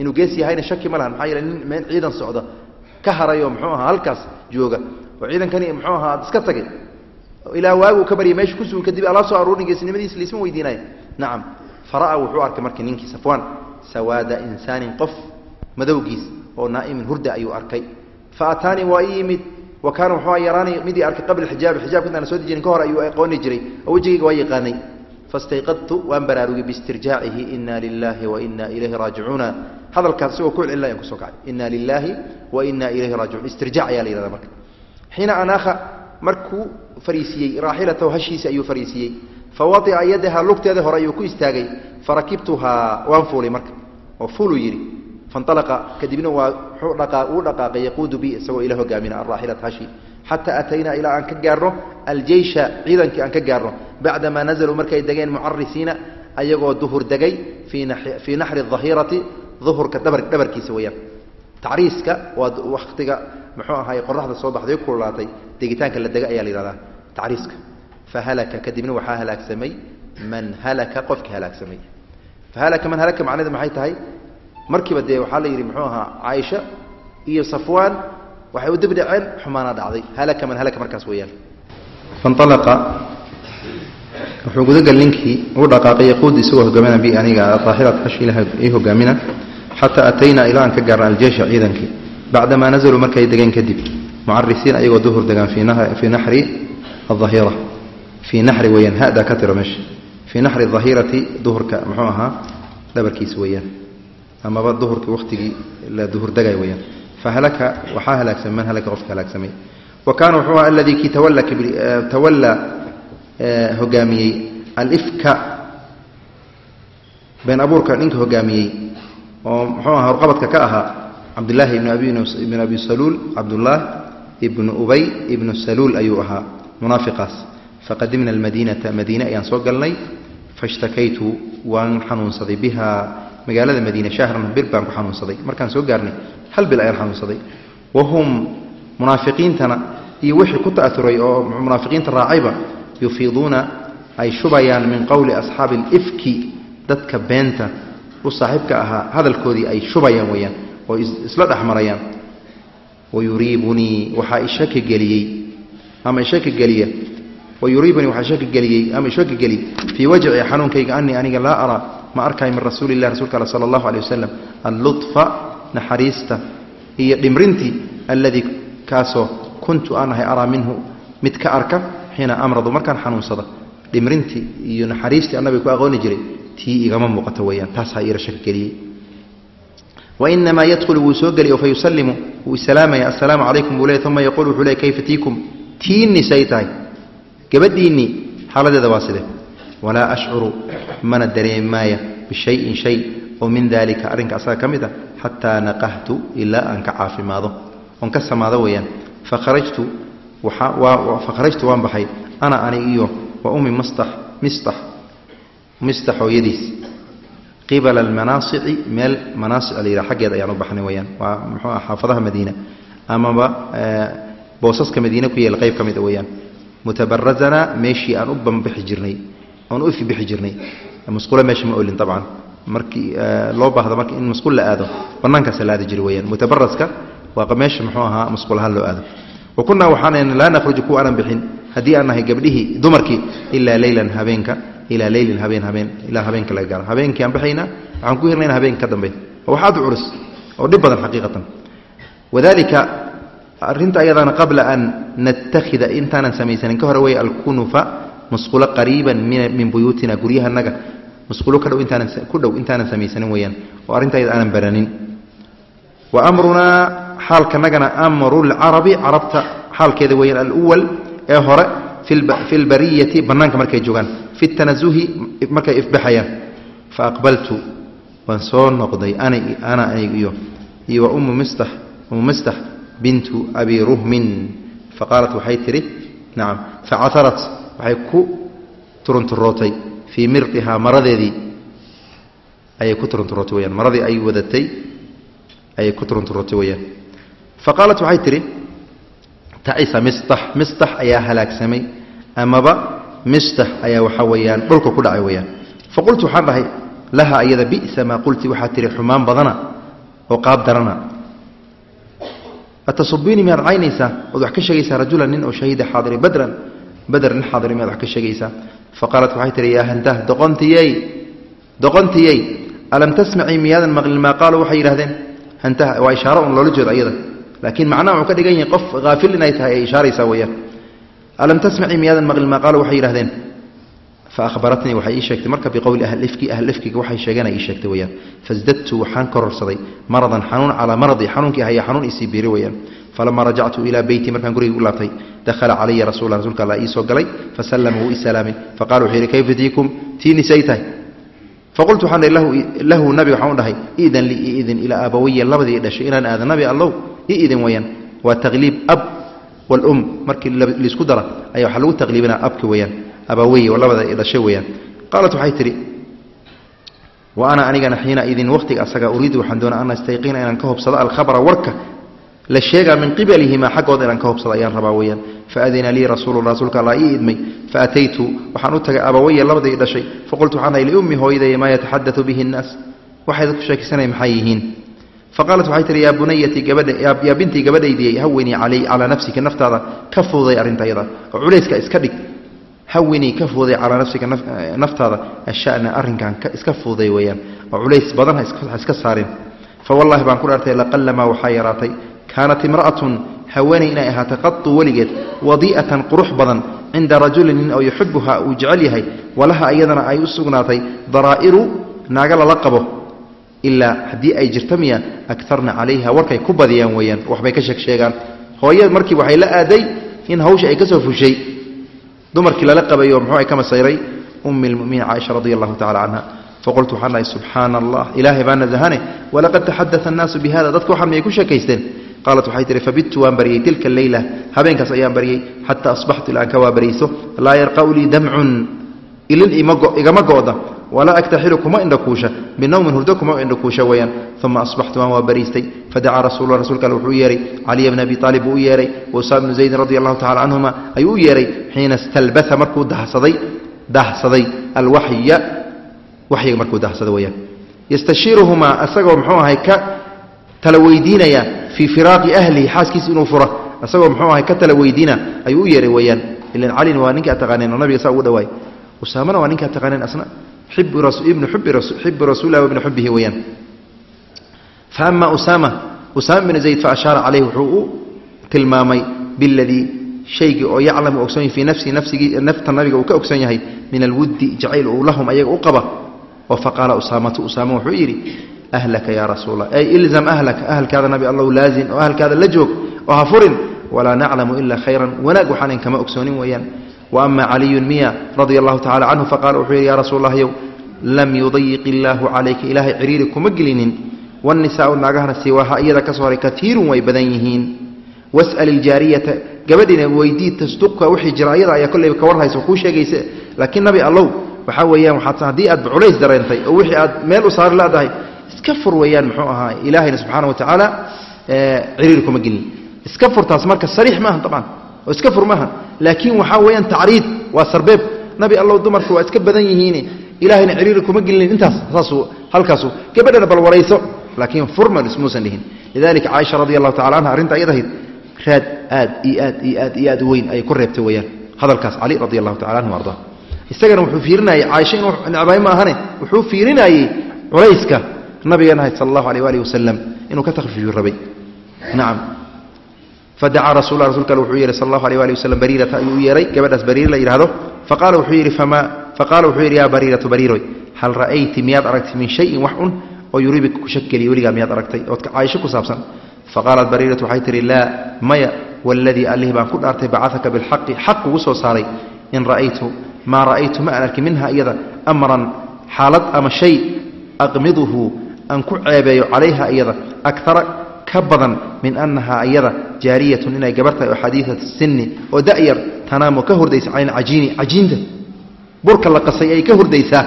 inuu gees yahayna shaki ma lahan maxaa yeele nin meel ciidan socda ka haray oo muxuu ahaa halkaas jooga. oo ciidankani muxuu ahaa iska tagay. ilaa waaguu ka baryay meesha kusugi kadib ala soo aruurin geesnimadiisa laisma weydiinayo nacam fara'a wuxuu arkay marka ninkii safwaan sawaada insaanin qof madowgiis oo naa'imin hurda ayuu arkay. fa ataanii waa ii yimid wa kaana wuxuu yaraani midii arkay qabla xijaabi xijabka intaan soo dejinin ka hor ayuu aqooni jiray oo wejigayga waa yaqaanay. Fastayqadtu waan baraarugay biistirjaacihi ina lilaahi wa ina ilayhi raajicuuna. Hadalkaas isagoo ku celcelina ayaan ku soo kacay. Ina lilaahi wa ina ilayhi raajicuun. Istirjaac ayaa la yihahda marka. Xiina anaakha markuu fariisiyey raaxilatahu hashiisa ayuu fariisiyey. Fa wadica yadaha lugteeda hore ayuu ku istaagay. Farakibtuhaa waan fuulay marka oo fuuluu yidhi fanalaqa kadibna waa uu dhaqaaqay yaquudu bi isagoo ila hogaamina alraaxilat hashi xataa ataynaa ilaa aan ka gaarno aljeysha ciidankii aan ka gaarno bacdamaa nazaluu markay degeen mucarisiina ayagoo duhur degay fii naxri ahirati uhurka dhabarkiisa weyaan tacriiska waa waktiga muxuu ahaay qoraxda soo baxday kululaatay degitaanka la dega ayaa la yihahdaa tacriiska fahalaka kadibna waxaa halaagsamay man halaka qofkii halaagsamay fahalaka man halaka macneedu maxay tahay markiiba dee waxaa la yidhi muxuu ahaa caaisha iyo safwaan waxay u dib dhaceen xumaana dhacday. Halaka man halaka markaas weeyaan. Fanalaqa wuxuu gudagal ninkii u dhaqaaqay yaquud isagoo hogaamina bi aniga daahirat hash ilaah ii hogaamina xataa ataynaa ilaa aan ka gaarna aljeysha ciidankii. Bacdamaa nazaluu markay degeen kadib mucarisiin ayagoo duhur degaan fii naxri aahira fii naxri weyaan hada ka tiro meesha. Fii naxri ahirati duhurka muxuu ahaa dhabarkiisa weeyaan amaba duhurkii wakhtigii la duhur degay weyaan fahalaka waxaa halaagsamay man halaka qofka halaagsamay wa wuxuu aha aladii kii tawallaa hogaamiyey. Alifka been abuurka ninka hogaamiyey oo muxuu aha horqabadka ka ahaa cabdillaahi ibn abi saluul cabdullaah ibnu ubay ibnu saluul ayuu ahaa munaafiqaas. Faqadimna almadiinata madiine ayaan soo galnay fashtakaytu waan xanuunsaday biha magaalada madiine shahran bir baan ku xanuunsaday. Markaan soo gaarnay hal bil ayaan xanuunsaday. Wahum munaafiqiintana iyo wixii ku ta'auray oo munaafiqiinta raacayba yufiiduuna ay shubayaan min qowli asxaabi alifki dadka beenta u saaxiibka ahaa hadalkoodii ay shubayaan weyaan oo isla dhexmarayaan wayuriibunii waxaa ishaki geliyey ama ishaki geliya. Wayuriibunii waxaa ishaki geliyey ama ishaki geliy fii wajci xanuunkayga anii aniga laa araa ma arkaayo min rasuuli lah rasulka all sala allahu alay wasalam allutfa naxariista iyo dhimrintii alladii kaasoo kuntu aan araa minhu mid ka arka xiina amradu markaan xanuunsada dhimrintii iyo naxariistii annabiga ku aqooni jiray tii igama muuqato weyaan taas ha iira shaki geliyey. Wainamaa yadkhulu wuu soo geli oo wuu isalaamaya assalaamu calaykum buu ley uma yaquul wuxuu ley kayfa tiikum? Tiinni say tahay. Gabadhiinnii xaaladeeda waa sidee walaa ashcuru mana dareemi maaya bishayin shay oo min dalika arrinka asaga ka mid ah xataa naqahtu ilaa aan ka caafimaado. Oon ka samaado weeyaan fakharajtu fakharajtu waan baxay ana ani iyo wa ummi mastax mistax mistax hooyadiis. Qibala almanaasici meel manaasic la yidhaha xaggeeda ayaan u baxnay weyaan waa muxuu ah xaafadaha madiina amaba boosaska madiine ku yeela qayb ka mid a weyaan mutabarazana meeshii aan u banbixi jirnay oon u jirnay. Masquula meesha ma olin abcan markii loo baahdo marka in masquul la aado banaankaasa la aadi jiri weyaan mutabaraska waa meesha muxuu ahaa masquul ahaan loo aado. Wa kunnaa laa nakhruju kuwa aanan bixin. Haddii aan nahay gabdhihii dumarkii ilaa leylan habeenka ilaa leylin habeen habeen ilaa habeenka laga gaaro. Habeenkii aan baxaynaa waxaan ku hirnayna habeenka ka dambe oo wax aad u culus oo dhib badan xaqiiqatan. Wadalika arrinta ayadaana qabla an nattakhida intaanan samaysanin ka hore wey alkunufa masquulo qariiban min buyuutina guryahanaga masquulo ka dhow intaanan ku dhow intaanan samaysanin weeyaan. Oo arrinta ayada aanan baranin. Wa amrunaa xaalkanagana amru lcarabi carabta xaalkeeda weeyaan alwal ee hore fi lbariyati bannaanka markay joogaan fi tanazuhi markay ifbaxayaan. Fa aqbaltu waan soo noqday ana aniga iyo iyo wa ummu mistax ummu mistax bintu abi ruhmin. Faqaalat waxay tidhi nacam facatarat waxay ku turunturootay fii mirdihaa maradeedii. Ayay ku turunturootay weyaan maradii ay wadatay ayay ku turunturootay weyaan faqaalat waxay tidhi tacisa mistax mistax ayaa halaagsamay. Amaba mistax ayaa waxaa weeyaan dhulka ku dhacay weyaan faqultu waxaan dhahay laha ayada bi'sa maa qulti. Waxaa tihi xumaan badana oo qaab darana. Atasubiini miyaad caynaysaa? Ood wax ka sheegaysaa rajulan nin oo shahida xaadiri badran bader nin xaadiri miyaad wax ka sheegaysaa faqaalat waxay tihi yaa hantah doqontiyey doqontiyey alam tasmacii miyaadan maqlin maa qaaluu waxay yidhahdeen hantah waa ishaaro un loola jeedo ayada. Laakiin macnaha wuxuu ka dhigan yahay qof haafil inay tahay ay ishaaraysaa weeyaan. Alam tasmacii miyaadan maqlin maa qaaluu waxay yidhahdeen faahbaratnii waxay ii sheegtay marka biqowli ahlifki ahlifkiga waxay sheegeen ay ii sheegtay weyaan fasdadtu waxaan kororsaday maradan xanuun calaa maradii xanuunkii ahaya xanuun isii biiri weyaan falamaa rajactu ilaa beyti markaan gurigii u laabtay dakhala calaya rasulla rasuulka alla ii soo galay fasallama wuu ii salaamay faqala wuxuu yidhi kayfa tiikum tiini say tahay faqultu waxaan dhahay lahu nabiga waxaan u dhahay iidan lii iidin ilaa aabawaya labadii dhashay inaan aada nabi allow ii idin weyaan waa taqliib ab walum markii la isku dara ayaa waxaa lagu taqliibinaa abki weyaan abawey oo labada dhashay weyaan qaalat waxay tidhi wa ana anigana xiina idin wakhtiga asaga uriidu waxaan doonaa an astayqiina inaan ka hobsado alkhabra warka. La sheegaa min qibalihima xaggooda inaan ka hobsado ayaan rabaa weyaan faadina lii rasuulu rasuulka alla ii idmay. Faataytu waxaan u tagay abawaya labadii dhashay. Faqultu waxaan dhahay liummi hooyaday maa yataxadau bihi nnaas. Waxay dadku sheekaysanaya maxay yihiin? Faqaalat waxay tihi yaa bunayatii gabadha yaa bintii gabadhaydiyey hawenii calay calaa nafsika naftaada ka fududay arrinta ayada oo culayska iska dhig hawinii ka fuuday calaa nafsika naftaada ashana arrinkan iska fuuday weeyaan oo culays badan ha saarin. Fa wallahi baan ku dhaartay laqalamaa waxaa yaraatay kaanat imra'atun haweenay inay ahaatay qatu weligeed wadii'atan qurux badan cinda rajulin nin oo yuxibuha uu jecel yahay walaha iyadana ay u sugnaatay daraa'iru naaga lala qabo ilaa haddii ay jirta miya akarna calayha warkay ku badiyaan weeyaan waxbay ka sheegsheegaan hooya markii waxay la aaday in hawsha ay ka fushay dumarkii lala qabayo muxuu ay ka masayray? Ummi lmuminiin caaisha radi allahu tacala canha faqultu waxaan dhahay subxaana allah ilaahay baa nasahane walaqad taxadaa annaasu bi dadka waxaan miyay ku sheekaysteen? Qaalat waxay tihi fabidtu waan baryey tilka leyla habeenkaas ayaan baryey xataa asbaxtu ilaan ka waa baryayso laa yarqa'u lii damcun ilin igama go'da walaa aktaxilu kuma indhakuusha binowmin hurdo kuma indhakuusha weeyaan. Uma asbaxtu waan waa bariistay. Fadacaa rasuula rasuulka alle wuxuu u yeehay caliya bna abi aalib buu u yeehay wasaama bnu zaydin radi allahu tacala canhuma ayuu u yeehay xiina istalbaa markuu dahsaday alwaxya waxyiga markuu dahsaday weyaan yastashiiruhumaa isagoo muxuu ahay ka tala weydiinaya fii firaaqi ahlihi xaaskiisa inuu fura isagoo muxuu ahay ka tala weydiina ayuu u yeehay weeyaan. Ilan calina waa ninkai taqaaneen oo nabiga saa ugu dhawaay usaamana waa ninkaa taqaaneen asna ibnu xibi rasuulilah wabni xubihi weyaan faama usaama usaama bn zayd faashaara calayh wuxuu u tilmaamay biladii shaygii oo yaclamu ogsoon fii nafsihi nafsigii nafta nabiga uu ka ogson yahay min alwuddi jacayl uu lahum ayaga u qaba. Oo faqaala usaamatu usaama wuxuu yidhi ahlaka yaa rasuula ay ilzam ahlaka ahalkaada nabi allow laazin oo ahalkaada la joog oo ha furin walaa naclamu ilaa khayran wanaag waxaanan kama ogsoonin weeyaan waama caliyun miya radia allahu tacala canhu faqala wuxuu yidhi ya rasuul lahyow lam yudayiq illaahu calayka ilaahay ciriiri kuma gelinin. Wanisaau naagahana siwaaha iyada ka soo haray kaiirun way badan yihiin. Was'al iljaariyata gabadhiina weydii tasduqka wixii jira ayada ayaa kolleyba ka warhaysa kuu sheegaysa laakiin nabi allow waxaa weeyaan waxaad haddii aad culays dareentay oo wixii aad meel u saari leedahay iska fur weeyaan muxuu ahaa oo iska fur maaha laakiin waxaa weeyaan tacriid waa sarbeeb. Nabi allow dumarku waa iska badan yihiin. Ilaahayna ciriiri kuma gelinin intaas saasuu halkaasu. Gabadhana bal warayso laakiin furman ismuusan dhihin. Lidalika caaisha radi allahu tacala anha arrinta ayadahayd raad aad iyo aad iyo aad iyo aad weyn ay ku reebtay weeyaan. Hadalkaas cali radi allahu tacala anhu arda isagana wuxuu fiirinayey caaisha inuu necbaay ma ahane wuxuu fiirinayey culayska nabigeena ahayd allahu aleyh waalihi wasalam inuu ka takhfiifiyu rabay. Nacam fadacaa rasul rasulka wuxuu yeehay sal allahu alيh ali waslm bariirata ayuu u yeehay gabadhaas bariir la yidhahdo faqala wuxuu yidhi faqaala wuxuu yidhi yaa bariiratu bariiroy hal ra'ayti miyaad aragtay min shayin wax un oo yuribika ku shakeliya weligaa miyaad aragtay ood caaisho ku saabsan faqaalat bariiratu waxay tihi laa maya waladii allih baan ku dhaartay bacataka bilxaqi xaq ugu soo saaray in ra'aytu maa ra'aytu ma aan arkin minha iyada amran xaalad ama shay aqmiduhu aan ku ceebeeyo calayha iyada akara ka badan min annahaa iyada jaariyatun inay gabar tahay oo xadiidat sinni oo da'yar tanaamu ka hurdaysa can ilcajiini cajiinta. Burka la qasay ay ka hurdaysaa.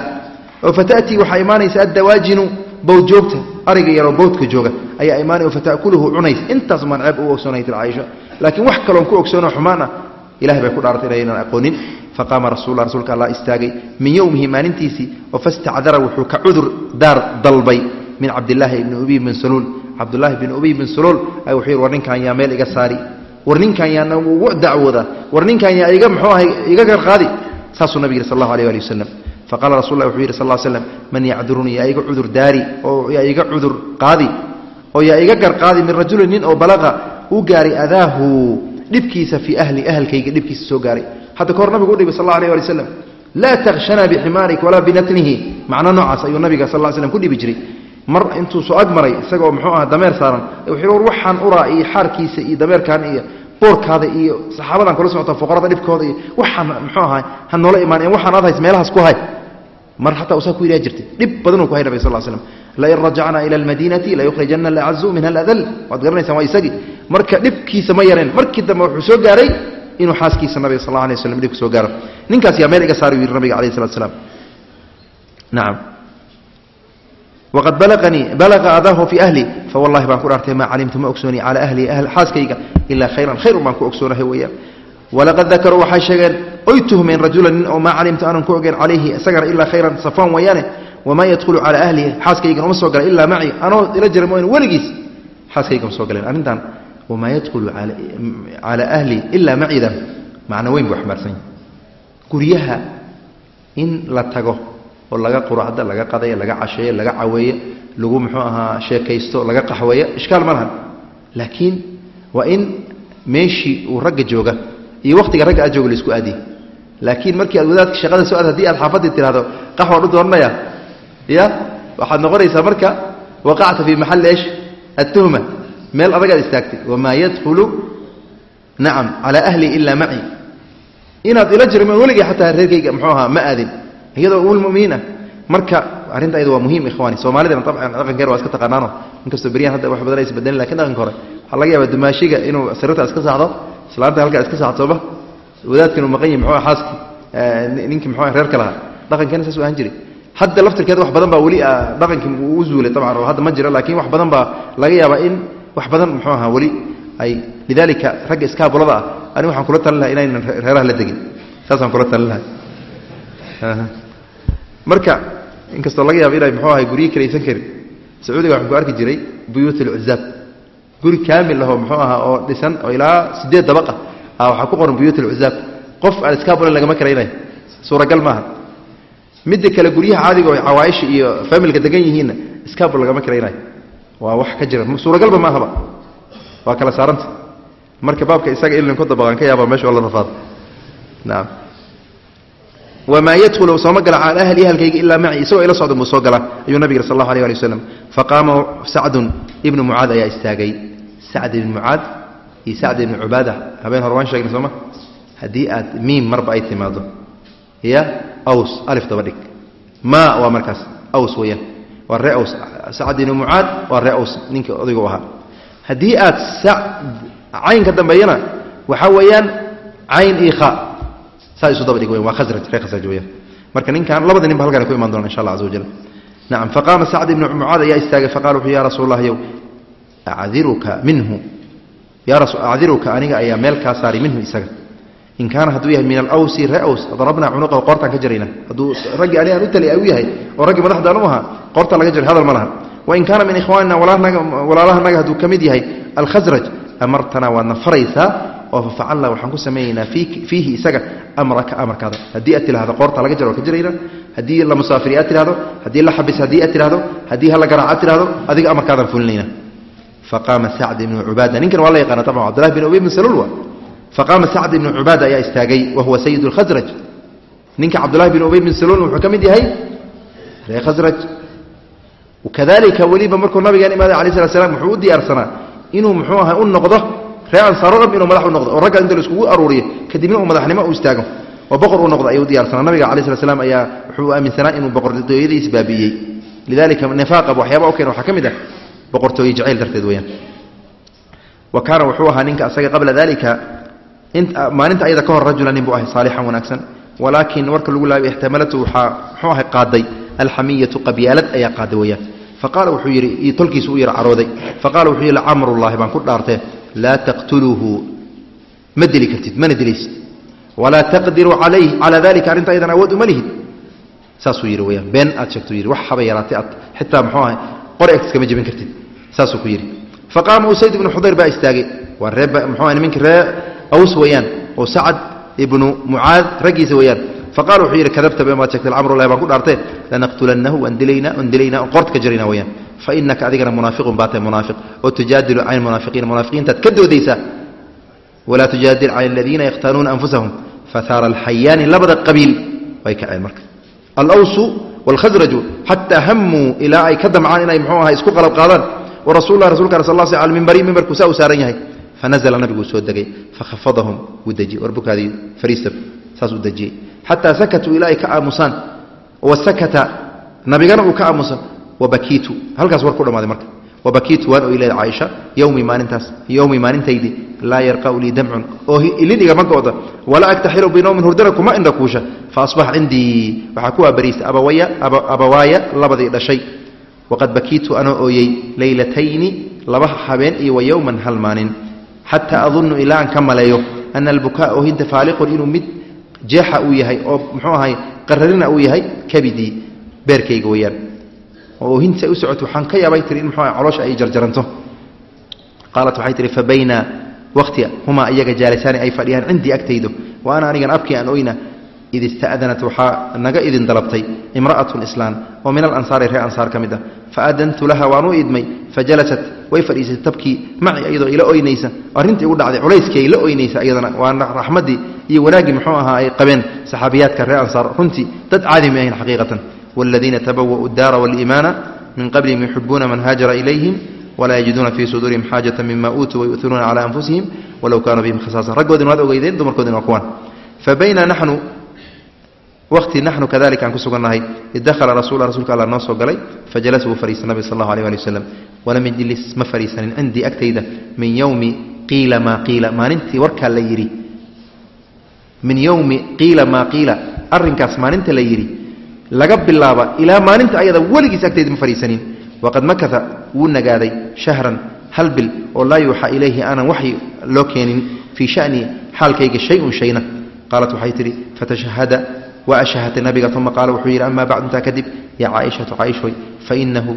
Oo fata'tii waxaa imaanaysa addawaajinu bowdjoogta ariga yaroo bowdka jooga. Ayaa imaanay fata'kuluhu cunays. Intaas maan ceeb u ogsoonay tir caaisha. Laakiin wax kaloon ku ogsoonoo xumaan ah ilahay bay ku dhaaratay inaynan aqoonin. Faqaama rasulla rasuulka allah istaagay. Min yowmihi maalintiisii oo fastacdara wuxuu ka cudur daar dalbay min cabdilaahi ibni ubiy bin saluul cabdulaahi bin ubiy bin salool ay wuxuu yidhi war ninkan yaa meel iga saari. War ninkan yaa nagu dacwooda. War ninkan yaa iga muxuu ahay iga garqaadi saasuu nabig yidhi sal allahu alيh ali wasalam faqala rasul wuxuu yidhi sal slam man yacdurunii yaa iga cudur daari oo yaa iga cudur qaadi oo yaa iga garqaadi min rajulin nin oo balaqa u gaaray adaahu dhibkiisa fii ahli ahalkayga dhibkiisa soo gaaray. Hadda kahor nabigu u dhibay sal alla alيh ali wasalam laa takshana biximaarik walaa binatnihi. Macno noocaas ayuu nabiga sal slam ku dhibi jiray mar intuu soo ag maray isagoo muxuu aha dameer saaran waxaan uraa iyo xaarkiisa iyo dameerkan iyo boorkaada iyo saxaabadan kula socota fuqarada dhibkooda iyo waxaan muxuu ahaa ha noola imaan waxaan aad hays meelahaas ku hay mar xataa usaa ku yidhaha jirtay dhib badanuu ku hay nabig sal slam lain rajacnaa ila almadiinati layukhrijanna alacazu minha aladal waad garanaysaan waa isagii. Marka dhibkiisa ma yareen markii dambe wuxuu soo gaaray inuu xaaskiisa nabiga sal alla alay waslam dhibka soo gaaro. Ninkaas yaa meel iga saari u yidhi nabiga alayh salatu slam nacam waqad balanii balaqa adaahu fii ahli fawallahi baan ku dhaartay maa calimtu ma ogsooni calaa ahli xaaskayga ilaa khayran khayr baan ku ogsoonahay weeyaan walaqad dakaruu waxay sheegeen oy tuhmeen nin oo maa calimtu aanan ku ogeyn calayhi isagana ilaa khayran safaan weeyaane wamaa yadkhulu calaa ahlihi xaaskaygan uma soo galan ilaa maci anoo ila jira mooyn weligiis xaaskayga ma soo galeen arrintan wamaa yadkhulu calaa ahli ilaa macidan macno weyn buu xambaarsan yahay guryaha in la tago oo laga quracda laga qadaya laga casheeyo laga caweeyo lagu muxuu ahaa sheekaysto laga qaxweeyo ishkaal ma lahan. Laakiin waa in meeshii uu ragga jooga iyo wakhtiga ragga aad jooga la isku aadiye laakiin markii aad wadaadka shaqada soo aad haddii aad xaafaddii tidhahdo qaxwaan u dooranaya ya? Waxaad noqonaysaa marka waqacta fii maxalli esh attuhma. Meel adagaad istaagtay. Wamaa yadkhulu? Nacam calaa ahli ilaa maci. Inaad ila jirma weligay xataa reerkayga muxuu ahaa ma aadin iyadoo umulmuminiin ah. Marka arrinta ayada waa muhiim ikhwaani. Soomaalidana abcan dhaqankeer waa iska taqaanaano inkastoo beryahan hadda wax badan aysa bedelin laakiin dhaqanka hore waxaa laga yaaba dumaashiga inuu sariirta iska saxdo islaanta halkaa iska saxdo sooma. Wadaadka inuu maqan yahi muxuu xaaski ninkii muxuu reerka lahaa. Dhaqankeena saas u ahaan jiray. Hadda laftirkeeda wax badan baa weli dhaqankii u zuulay tabcan oo hadda ma jiro laakiin wax badan baa laga yaabaa in wax badan muxuu ahaa weli ay lidalika ragga iskaabulada ah. Ani waxaan kula talin laha inaynan reeraha la degin. Saasaan kula talin lahay marka inkastoo laga yaabo inay muxuu ahay guryo kalaysan karin. Sacuudiga waxaan ku arki jiray buyuut alcuzaab guri kaamil ahoo muxuu ahaa oo dhisan oo ilaa siddeed dabaqa ah. Waxaa ku qoran buyuut alcuzaab qof aan iskaabulan lagama karaynayo. Suuragal maaha. Midda kale guryaha caadiga oo cawaaisha iyo familka degan yihiinna iskaabul lagama karaynayo. Waa wax ka jira. Suuragalba maahaba. Waa kala saaranta. Marka baabka isaga ilin ku dabaqan ka yaaba meesha oo la rafaado nacam wamaa yadkhulu sooma gala cala ahli ahalkayga ilaa maci isagoo ila socda buu soo gala. Ayuu nabig sal allahu alيh ali wasalam faqaama sacdun ibnu mucaad ayaa istaagay. Sacd ibn mucaad iyo sacd ibnu cubaada. Habeen hore waan sheegnay sooma haddii aad miim marba ay timaado ya? Aws alif daba dhig. Ma waa markaas. Aws weeyaan. Waa ree aws. Sacd ibnu mucaad waa ree aws. Ninka odaygu ahaa. Haddii aad sacd caynka dambeeyana waxaa weeyaan cayn iyo saa isu daba dhig weyan waa khasraj reer khasraj weeyaan marka ninkan labada nin ba halkan ay ku iman doonaan insha allah caza wajal nacam faqaama sacd ibnu mucaad ayaa istaagay faqala wuxuu ya rasuul allah yow acdiruka minhu? Acdiruka aniga ayaa meel kaa saari minhu isaga. In kaana hadduu yahay min alawsi ree aws darabnaa cunuqahu qoortaan ka jarayna. Hadduu raggii ani aan u tali u yahay oo raggii madaxdaan u ahaa qoorta laga jaray hadal ma laha. Wain kaana min ikhwaanina walaalahanaga hadduu ka mid yahay alkhasraj amartanaa waadna faraysaa oo fafacalna waxaan ku samaynaynaa fiihi isaga amraka amarkaada haddii aad tidhahdo qoorta laga jaro waa ka jirayna haddii la musaafiri aad tidhahdo haddii la xabis haddii aad tidhahdo haddii hala garaac aad tidhahdo adiga amarkaadaan fulinayna. Faqaama sacd ibnu cubaada ninkan waa la yaqaana taban cabdullahi bin ubay bn salul wa faqaama sacd ibnu cubaada ayaa istaagay wa huwa sayid lkhasraj ninka cabdullahi bin ubay bin salul wuxuu ka mid yahay ree khasraj kadalika weliba markuu nabigaan imaaday alai slat slam wuxuu u diyaarsanaa inuu muxuu aha u noqdo ree ansaaro dham inuu madax u noqdo oo ragga inta laiskugu aruuriyo kadibna uu madaxnimo u istaago. Oo boqor u noqdo ayuu diyarsanaa nabiga alai slat slam ayaa wuxuu aaminsanaa inuu boqortooyadiis baabi'iyey. Lidalika nifaaqaba waxyaaba u keena waxaa ka mid ah boqortooye jacayl darteed weyaan wa kaana wuxuu ahaa ninka asaga qabla dalika maalinta ayada ka hor rajula nin buu ahay saalixan wanaagsan. Walaakin warka lagu laabay ixtamalatu waxaa muxuu ahay qaaday alxamiyatu qabyaalad ayaa qaaday weyaan faqaala wuxuu yidhi tolkiisu u yar carooday. Faqala wuxuu yidhi camrullahi baan ku dhaartee laa taqtuluuhu. Ma dili kartid mana dilaysid walaa taqdiruu calayh calaa dalika arrinta aydan awood uma lihid. Saasuu yidhi weyaan been aad sheegtuu yidhi wax haba yaraatay aad xitaa muxuu ahay qori eg iskama jebin kartid. Saasuu ku yidhi. Faqaama usayd ibnu xudayr baa istaagay. Waa ree muxuu ahay niminka ree aws weeyaan oo sacad ibnu mucaad raggiisa weeyaan. Faqala wuxuu yidhi kadabta been baad sheegtay camrullahi baan ku dhaartee lanaqtulannahu waan dilaynaa waan dilaynaa on qoorta ka jarayna weyaan fa inaka adigana munaafiqun baa tahay munaafiq. Oo tujaadilu can munaafiqiina munaafiqiintaad ka doodaysaa walaa tujaadil can aladiina yakhtaanuuna anfusahum. Fahaara alxayaani labada qabiil way kaceen marka. Alawsu waalkhasraju xataa hamuu ilaa ay ka damcaan inay muxuu ahay isku qalab qaadaan. Warasulah rasulka sal l sl mimbari mimbarku saa u saaran yahay. Fanazla nabiguu soo degay. Fakhafadahum wuu dejiyey. Warbukaadii fariistab saas uu dejiyey. Xataa sakatuu ilaa ay ka aamusaan. Wasakata nabigana uu ka aamusan wabakiitu. Halkaas war ku dhammaaday marka. Wabakiitu waan oy leeda caaisha yowmi maalintaas yowmi maalintaydii laa yarqa'u lii damcun oo ilin igama go'da walaa agtaxilu binowmin hurdana kuma indha kuusha. Faasbax cindii. Waxaa ku waabariista abawaya abawaaya labadii dhashay. Waqad bakiitu anoo ooyey leylatayni laba habeen iyo wa yowman hal maalin xataa adunnu ilaa aan ka maleeyo ana albukaa oohinta faaliqun inuu mid jeexa uu yahay oo muxuu ahay qararina uu yahay kabidii beerkayga weyaan oo oohinta u socoto waxaan ka yaabay tiri in muxuu ahay caloosha ay jarjaranto. Qaalat waxay tihi fabayna wakhtiga humaa iyaga jaalisaani ay fadhiyaan cindii agtaydo wa ana anigan abkii aan oyna id ista'danat waxaa naga idin dalabtay imra'atun islaan oo min alansaari reer ansaar ka mid ah. Faadantu laha waan u idmay fajalasat way fadhiisatay tabkii maci iyadoo ila oynaysa arrintii igu dhacday culayskii ay la oynaysa iyadana waa raxmaddii iyo wanaaggii muxuu ahaa ay qabeen saxaabiyaadka reer ansaar. Runtii dad caadi ma ahayn xaqiiqatan waaladiina tabawa'u daara waaliimaana min qablihim yuxibuuna man haajara ilayhim walaa yajiduuna fii suduurihim xaajata mima uutuu wayu'iruuna cala anfusihim walow kaanuu bihim khasaasa raggoodin waad ogeydeen dumarkoodin waa kuwan fabayna naxnu waqti naxnu kadalika aan ku sugannahay id dakhala rasuula rasuulka alla noo soo galay fajalasa wuu fariista nabi sal allahu alيh ali waslem walam yajlis ma fariisanin cindii agtayda min yowmi qiila maa qiila maalintii warkaa la yidhi min yowmi qiila maa qiila arrinkaas maalinta la yidhi laga bilaaba ilaa maalinta ayada weligiis agtayda ma fariisanin. Waqad makata wuu nagaaday shahran hal bil oo laa yuuxa ilayhi aanan waxy loo keenin fii shanii xaalkayga shay-un shayna. Qaalat waxay tidhi fatashahada waa ashahatay nabiga. Uma qaala wuxuu yidhi ama bacdu intaa kadib yaa caaishatu caaishoy fainahu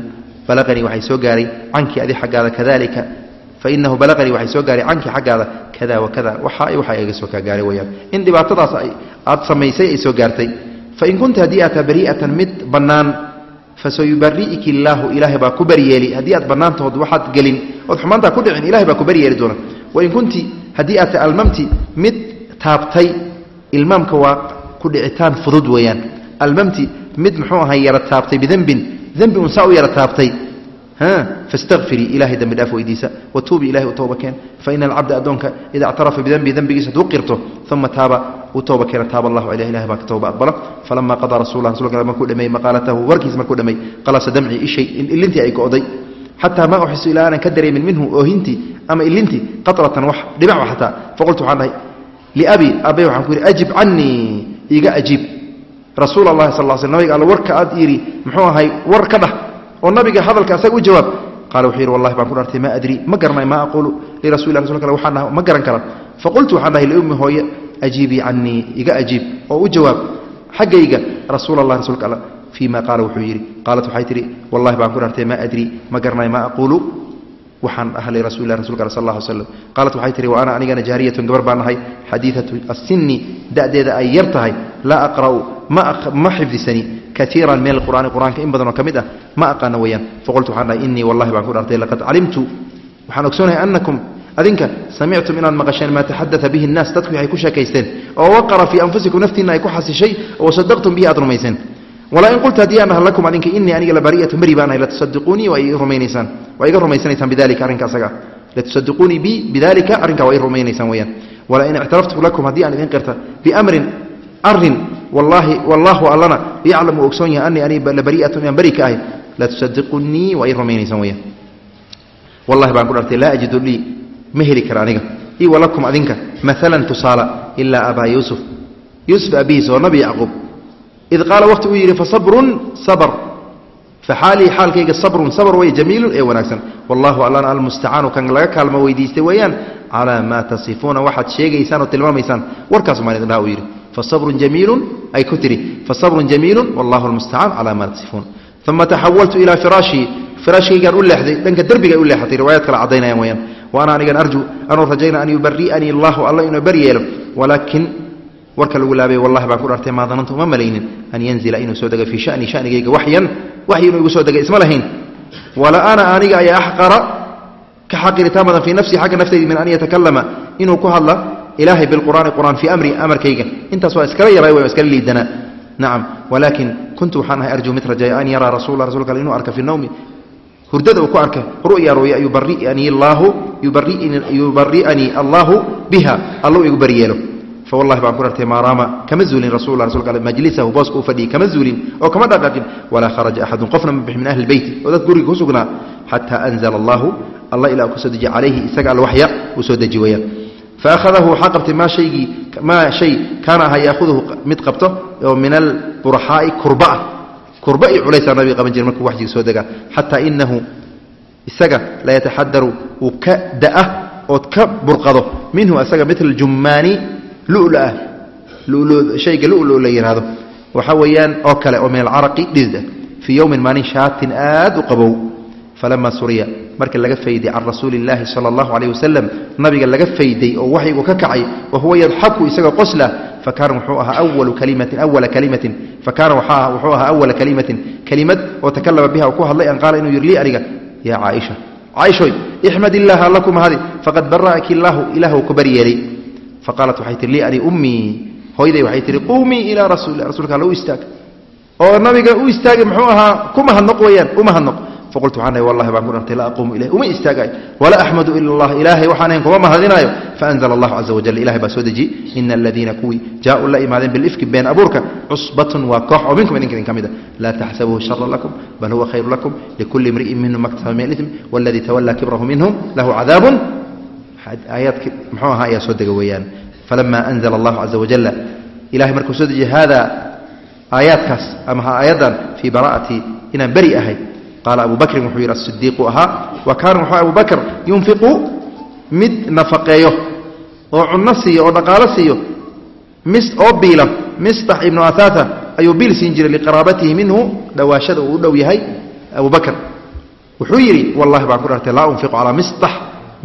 balaqanii waxay soo gaaray cankii adi xaggaada kadalika fainahu balaqanii waxay soo gaaray cankii xaggaada kada wa kada waxa waxa iga soo kaa gaaray weyaan in dhibaatadaas aad samaysay ay soo gaartay fain kunta haddii aata bari'atan mid bannaan fasayubari'iki illaahu ilaahay baa ku baryeeli. Haddii aad bannaantahood waxaad gelin ood xumaantaa ku dhicin ilahay baa ku baryeeli doona. Wain kunti haddii aata almamti mid taabtay ilmaamka waa ku dhicitaan fudud weeyaan. Almamti mid muxuu ahay yara taabtay bidembin dembi un saa u yara taabtay fastafirii ilahay dembi dhaaf weydiisa watuubi ilahay u tooba keen faina alcabda addoonka ida ictarafa bidembi dembigiisa hadduu qirto uma taaba u tooba keena taaba allahu caleyh ilahay baa ka tooba aqbala falama qadaa rasulah rasulka markuu dhameeyey maqaalatahu warkiis markuu dhameey qalasa damcii ishay ilintii ay go'day xataa maa uxisu ilaa aanan ka dareemin minhu oohintii ama ilintii qatratan wax dhibacba xataa faqultu waxaan dhahay liabi aabay waxaan ku yidhi ajib canii iga ajiib rasuul allahi sal sl nabiga all warka aad yidhi muxuu ahay war ka dhah oo nabiga hadalka asaga u jawaab qaala wuxuu yidhi wallahi baan ku dhartay maa adri ma garanay maa aquulu lirasuli lah rasul kale waxaan dhaha ma garan kara faqultu waxaan dhahay liummi hooye ajiibii canii iga ajiib. Oo u jawaab xaggayga rasuul allah rasuulka alla fii qaala wuxuu yidhi qaalat waxay tidhi wallahi baan ku dhartay maa adri ma garanay maa aquulu waxaan ahlay rasulilah rasulka al sal alla slam qaalat waxay tihi wa ana anigana jaariyatun gabar baan nahay. Xadiidatu asinni da'deeda ay yar tahay. Laa aqra'u ma xifdisani. Kaiiran min alqur'aani qur'aanka in badanoo ka mid ah. Ma aqaana weeyaan. Faqultu waxaan dhahay innii wallahi baan ku dhartay laqad calimtu. Waxaan ogsoonahay annakum adinka samictum inaad maqasheen maa taxadaa bihi nnaas. Dadku waxay ku sheekaysteen. Oo waqara fii anfusikum naftiinna ay ku xasishay. Oo sadaqtum bihi aad rumayseen walaa in qultu haddii aan aha lakum adinka inii aniga labari'atu beri baan ahay latusadiquunii waa iga rumaysanaysaan bidalika arrinka asaga. Latusadiquunii bi bidalika arrinkaa waa ii rumaynaysaan weeyaan. Walaa in ictaraftu lakum haddii aan idin qirta biamrin arrin wallaahi wallaahu allana yaclamu ogsoon yahay anii ani labari'atu inaan beri ka ahay latusadiqunii waa ii rumaynaysaan weeyaan. Wallahi baan ku dhartay laa ajidu lii ma heli kara aniga. Ii walakum adinka maalan tusaala ilaa abaa yuusuf. Yuusuf abihiis oo nabi yacquub id qaala waqti uu yidhi fasabrun sabr faxaalii xaalkayga sabrun sabr way jamiilun ee wanaagsan. wallahu allana almustacaanu kan laga kaalmo weydiistay weeyaan calaa maa tasifuuna waxaad sheegaysaan oo tilmaamaysaan warkaas maan idin dhaha uu yidhi. fasabrun jamiilun ay ku tidhi fasabrun jamiilun wallahu almustacaan calaa maa tasifuun uma taxawaltu ilaa firaashii firaashkaygaan u leexday dhanka derbigay u leexatay riwaayad kale caddaynayaan weyaan wa ana anigan arju anuu rajayna an yubari'anii allahu alla inuu bari yeelo walaakin warka lagu laabay wallahi baan ku dhartay maa danantu uma malaynin. An yanzila inuu soo degay fii shani shanigayga waxyan waxyi inuu igu soo degay isma lahayn. Wala ana aniga ayaa axqara ka xaqiritaan badan fii nafsii xagga naftaydi min an yatakalama. Inuu ku hadla ilaahay bilqur'aani qur'aan fii amri amarkayga. Intaas waa iskala yaray waa iskala liidanaa nacam walaakin kuntu waxaan ahay arjuu mid rajaaya an yaraa rasuula rasulka inuu arka fi nawmi. Hurdada uu ku arka ru'ya ru'ya yubari'anii allaahu yubari'anii allaahu biha allu igu baryeelo fawallahi baan ku dhartay maa raama kama zuulin alle majlisahu booska uu fadhiyey kama zuulin oo kama dhaqaaqin walaa kharaja axadun qofna ma bixin min ahli beyti oo dad guriga ku sugnaa xataa anzala allahu alla ilaa ku soo dejiye calayhi isaga all waxya uu soo deji weyaan faahadahu waxaa qabtay maa shaygii maa shay kaana ahaa yaahuduhu mid qabto oo min alburaxaa'i kurbaah kurba iyo culaysaa nabiga qaban jire markuu waxyiga soo degaa xataa inahu isaga la yataxadaru uu ka da'a ood ka burqado minhu isaga mitl jummaani lulaah shayga lulu la yidhaahdo waxa weeyaan oo kale oo min alcaraqi dhidida fii yowmin maalin shaatin aad u qabow. Falama suriya. Marka laga fayday can rasuuli illaahi sala allahu calayh wasalam nabiga laga fayday oo waxyigu ka kacay wa yadxaku isagoo qosla fakana wuxuu ahaa awalu kalimatin awala kalimatin fakana wuxuu ahaa awala kalimatin. Kelimad oo takalama biha uu ku hadlay an qaala inuu yidhi lii aniga yaa caaisha. Caaishoy ixmad illaha alla ku mahadi faqad bara'aki illaahu ilaahu ku baryeelay faqaalat waxay tihi lii ani ummii hooyday waxay tihi quumii ilaa rasuuli rasulka alla u istaag. Oo nabiga u istaagay muxuu ahaa ku mahadnoq weeyaan u mahadnoq faqultu waxaan wallahi baan ku dhantay laa aquumu ilayh uma istaagayo walaa axmadu ila allah ilaahay waxaan ahayn kuma mahadinaayo. Faanzala allahu caza wajal ilahay baa soo dejiyey ina aladiina kuwii jaauu la imaadeen bilifki been abuurka cusbatun waa koox oo minkum idinka idin ka mid a laa taxsabuuhu sharan lakum bal huwa khayru lakum likulli imri'in minhum maktasaba min alism waladii tawallaa kibrahu minhum lahu cadaabun. Aayaadki muxuu ahaa ayaa soo dega weeyaan falama anzala allahu caza wajala ilahay markuu soo dejiyey hada aayaadkaas ama aayaddan fii bara'ati inaan beri ahay qaala abu bakrin wuxuu yidhi asidiiqu ahaa wa kaana wuxuu abu bakr yunfiqu mid nafaqeeyo oo cunno siiyo oo dhaqaalo siiyo mis oo biila mistax ibnu ahaata ayuu biil siin jiray liqaraabatihi minhu dhowaashada uu u dhow yahay abu bakr wuxuu yidhi wallahi baan ku dhartay laa unfiqu calaa mistax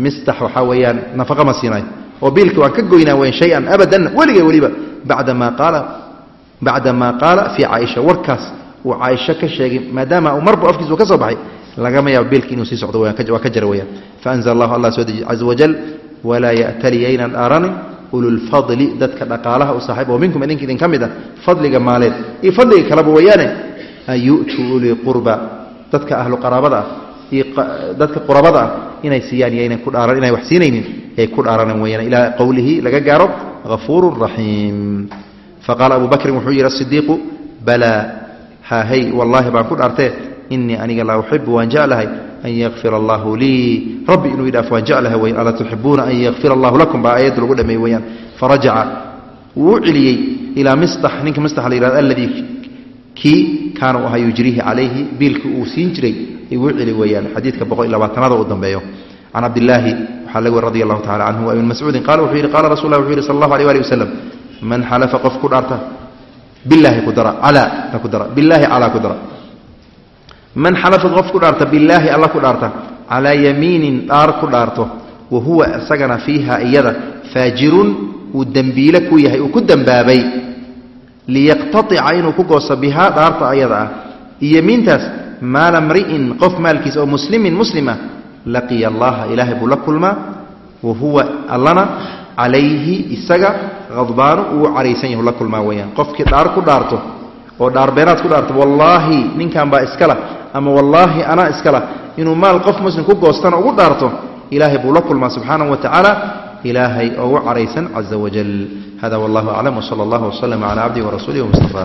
mistax waxaa weeyaan nafaqa ma siinayo oo biilka waan ka goynaa weyn shay-an abadan weligay weliba. Bacda maa qaala fii caaisha. Warkaas uu caaisho ka sheegay maadaama uu marba afkiisu ka soo baxay lagama yaabo biilka inuu sii socdo waa ka jara weyaan faanzla allahu allah soo dejiy caza wajal walaa ya'tali yaynan dhaaranin ululfadli dadka dhaqaalaha u saaxiib oo minkum idinka idin ka mid ah fadliga maaleed. Iyo fadliga kaleba weeyaane an yu'tuu ulii qurba. Dadka ahlu qaraabada ah dadka qurabada ah inay siiyaan dhaaran inay wax siinaynin ay ku dhaaranan weyaan ilaa qowlihi laga gaaro hafuurun raxiim. Faqaala abu bakrin wuxuu yidhi asidiiqu balaa hahay wallaahi baan ku dhaartee inii aniga laa uxibu waan jeclahay an yakfira allahu lii. Rabbi inuu idhaaf waan jeclahay weyan alaa tuxibuuna an yakfira allahu lakum baa aayadda lagu dhameey weyaan farajaca wuu u celiyey ilaa mistax ninka mistax la yihahdo alladii kii kaana u ahaa yujriihi calayhi biilka uu siin jiray igu celi weeyaan xadiidka boqol iyo labaatanaada uu dambeeyo. Can cabdillaahi waxaa laga weri radi allahu tacala canhu ibn mascuudin qala wuxuu yidhi qala rasul lah wuxuu yidhi sal allahu alيh ali wasalam man xalafa qof ku dhaarta bilaahi ku dara calaa ku dara bilaahi calaa ku dara. Man xalafa qof ku dhaarta bilaahi alla ku dhaarta calaa yamiinin dhaar ku dhaarto wa huwa isagana fiiha iyada faajirun uu dembiile ku yahay uu ku dembaabay liyaqtatica inuu ku goosto bihaa dhaarta ayada ah. Yamiintaas maala mri'in qof maalkiisa oo muslimin muslima laqiya allaha ilaahay buu la kulmaa wa huwa allana calayhi isaga khadbaanu uu caraysan yahu la kulmaa weeyaan. Qofkii dhaar ku dhaarto oo dhaarbeenaad ku dhaarto wallaahi ninkan baa iskala ama wallaahi anaa iskala inuu maal qof muslim ku goostana ugu dhaarto ilaahay buu la kulmaa subxaanahu wa tacaala ilaahay oo u caraysan caza wajal hada wallahu aclam wsala allah wslama cala cabdihi warasuulihi wmustafa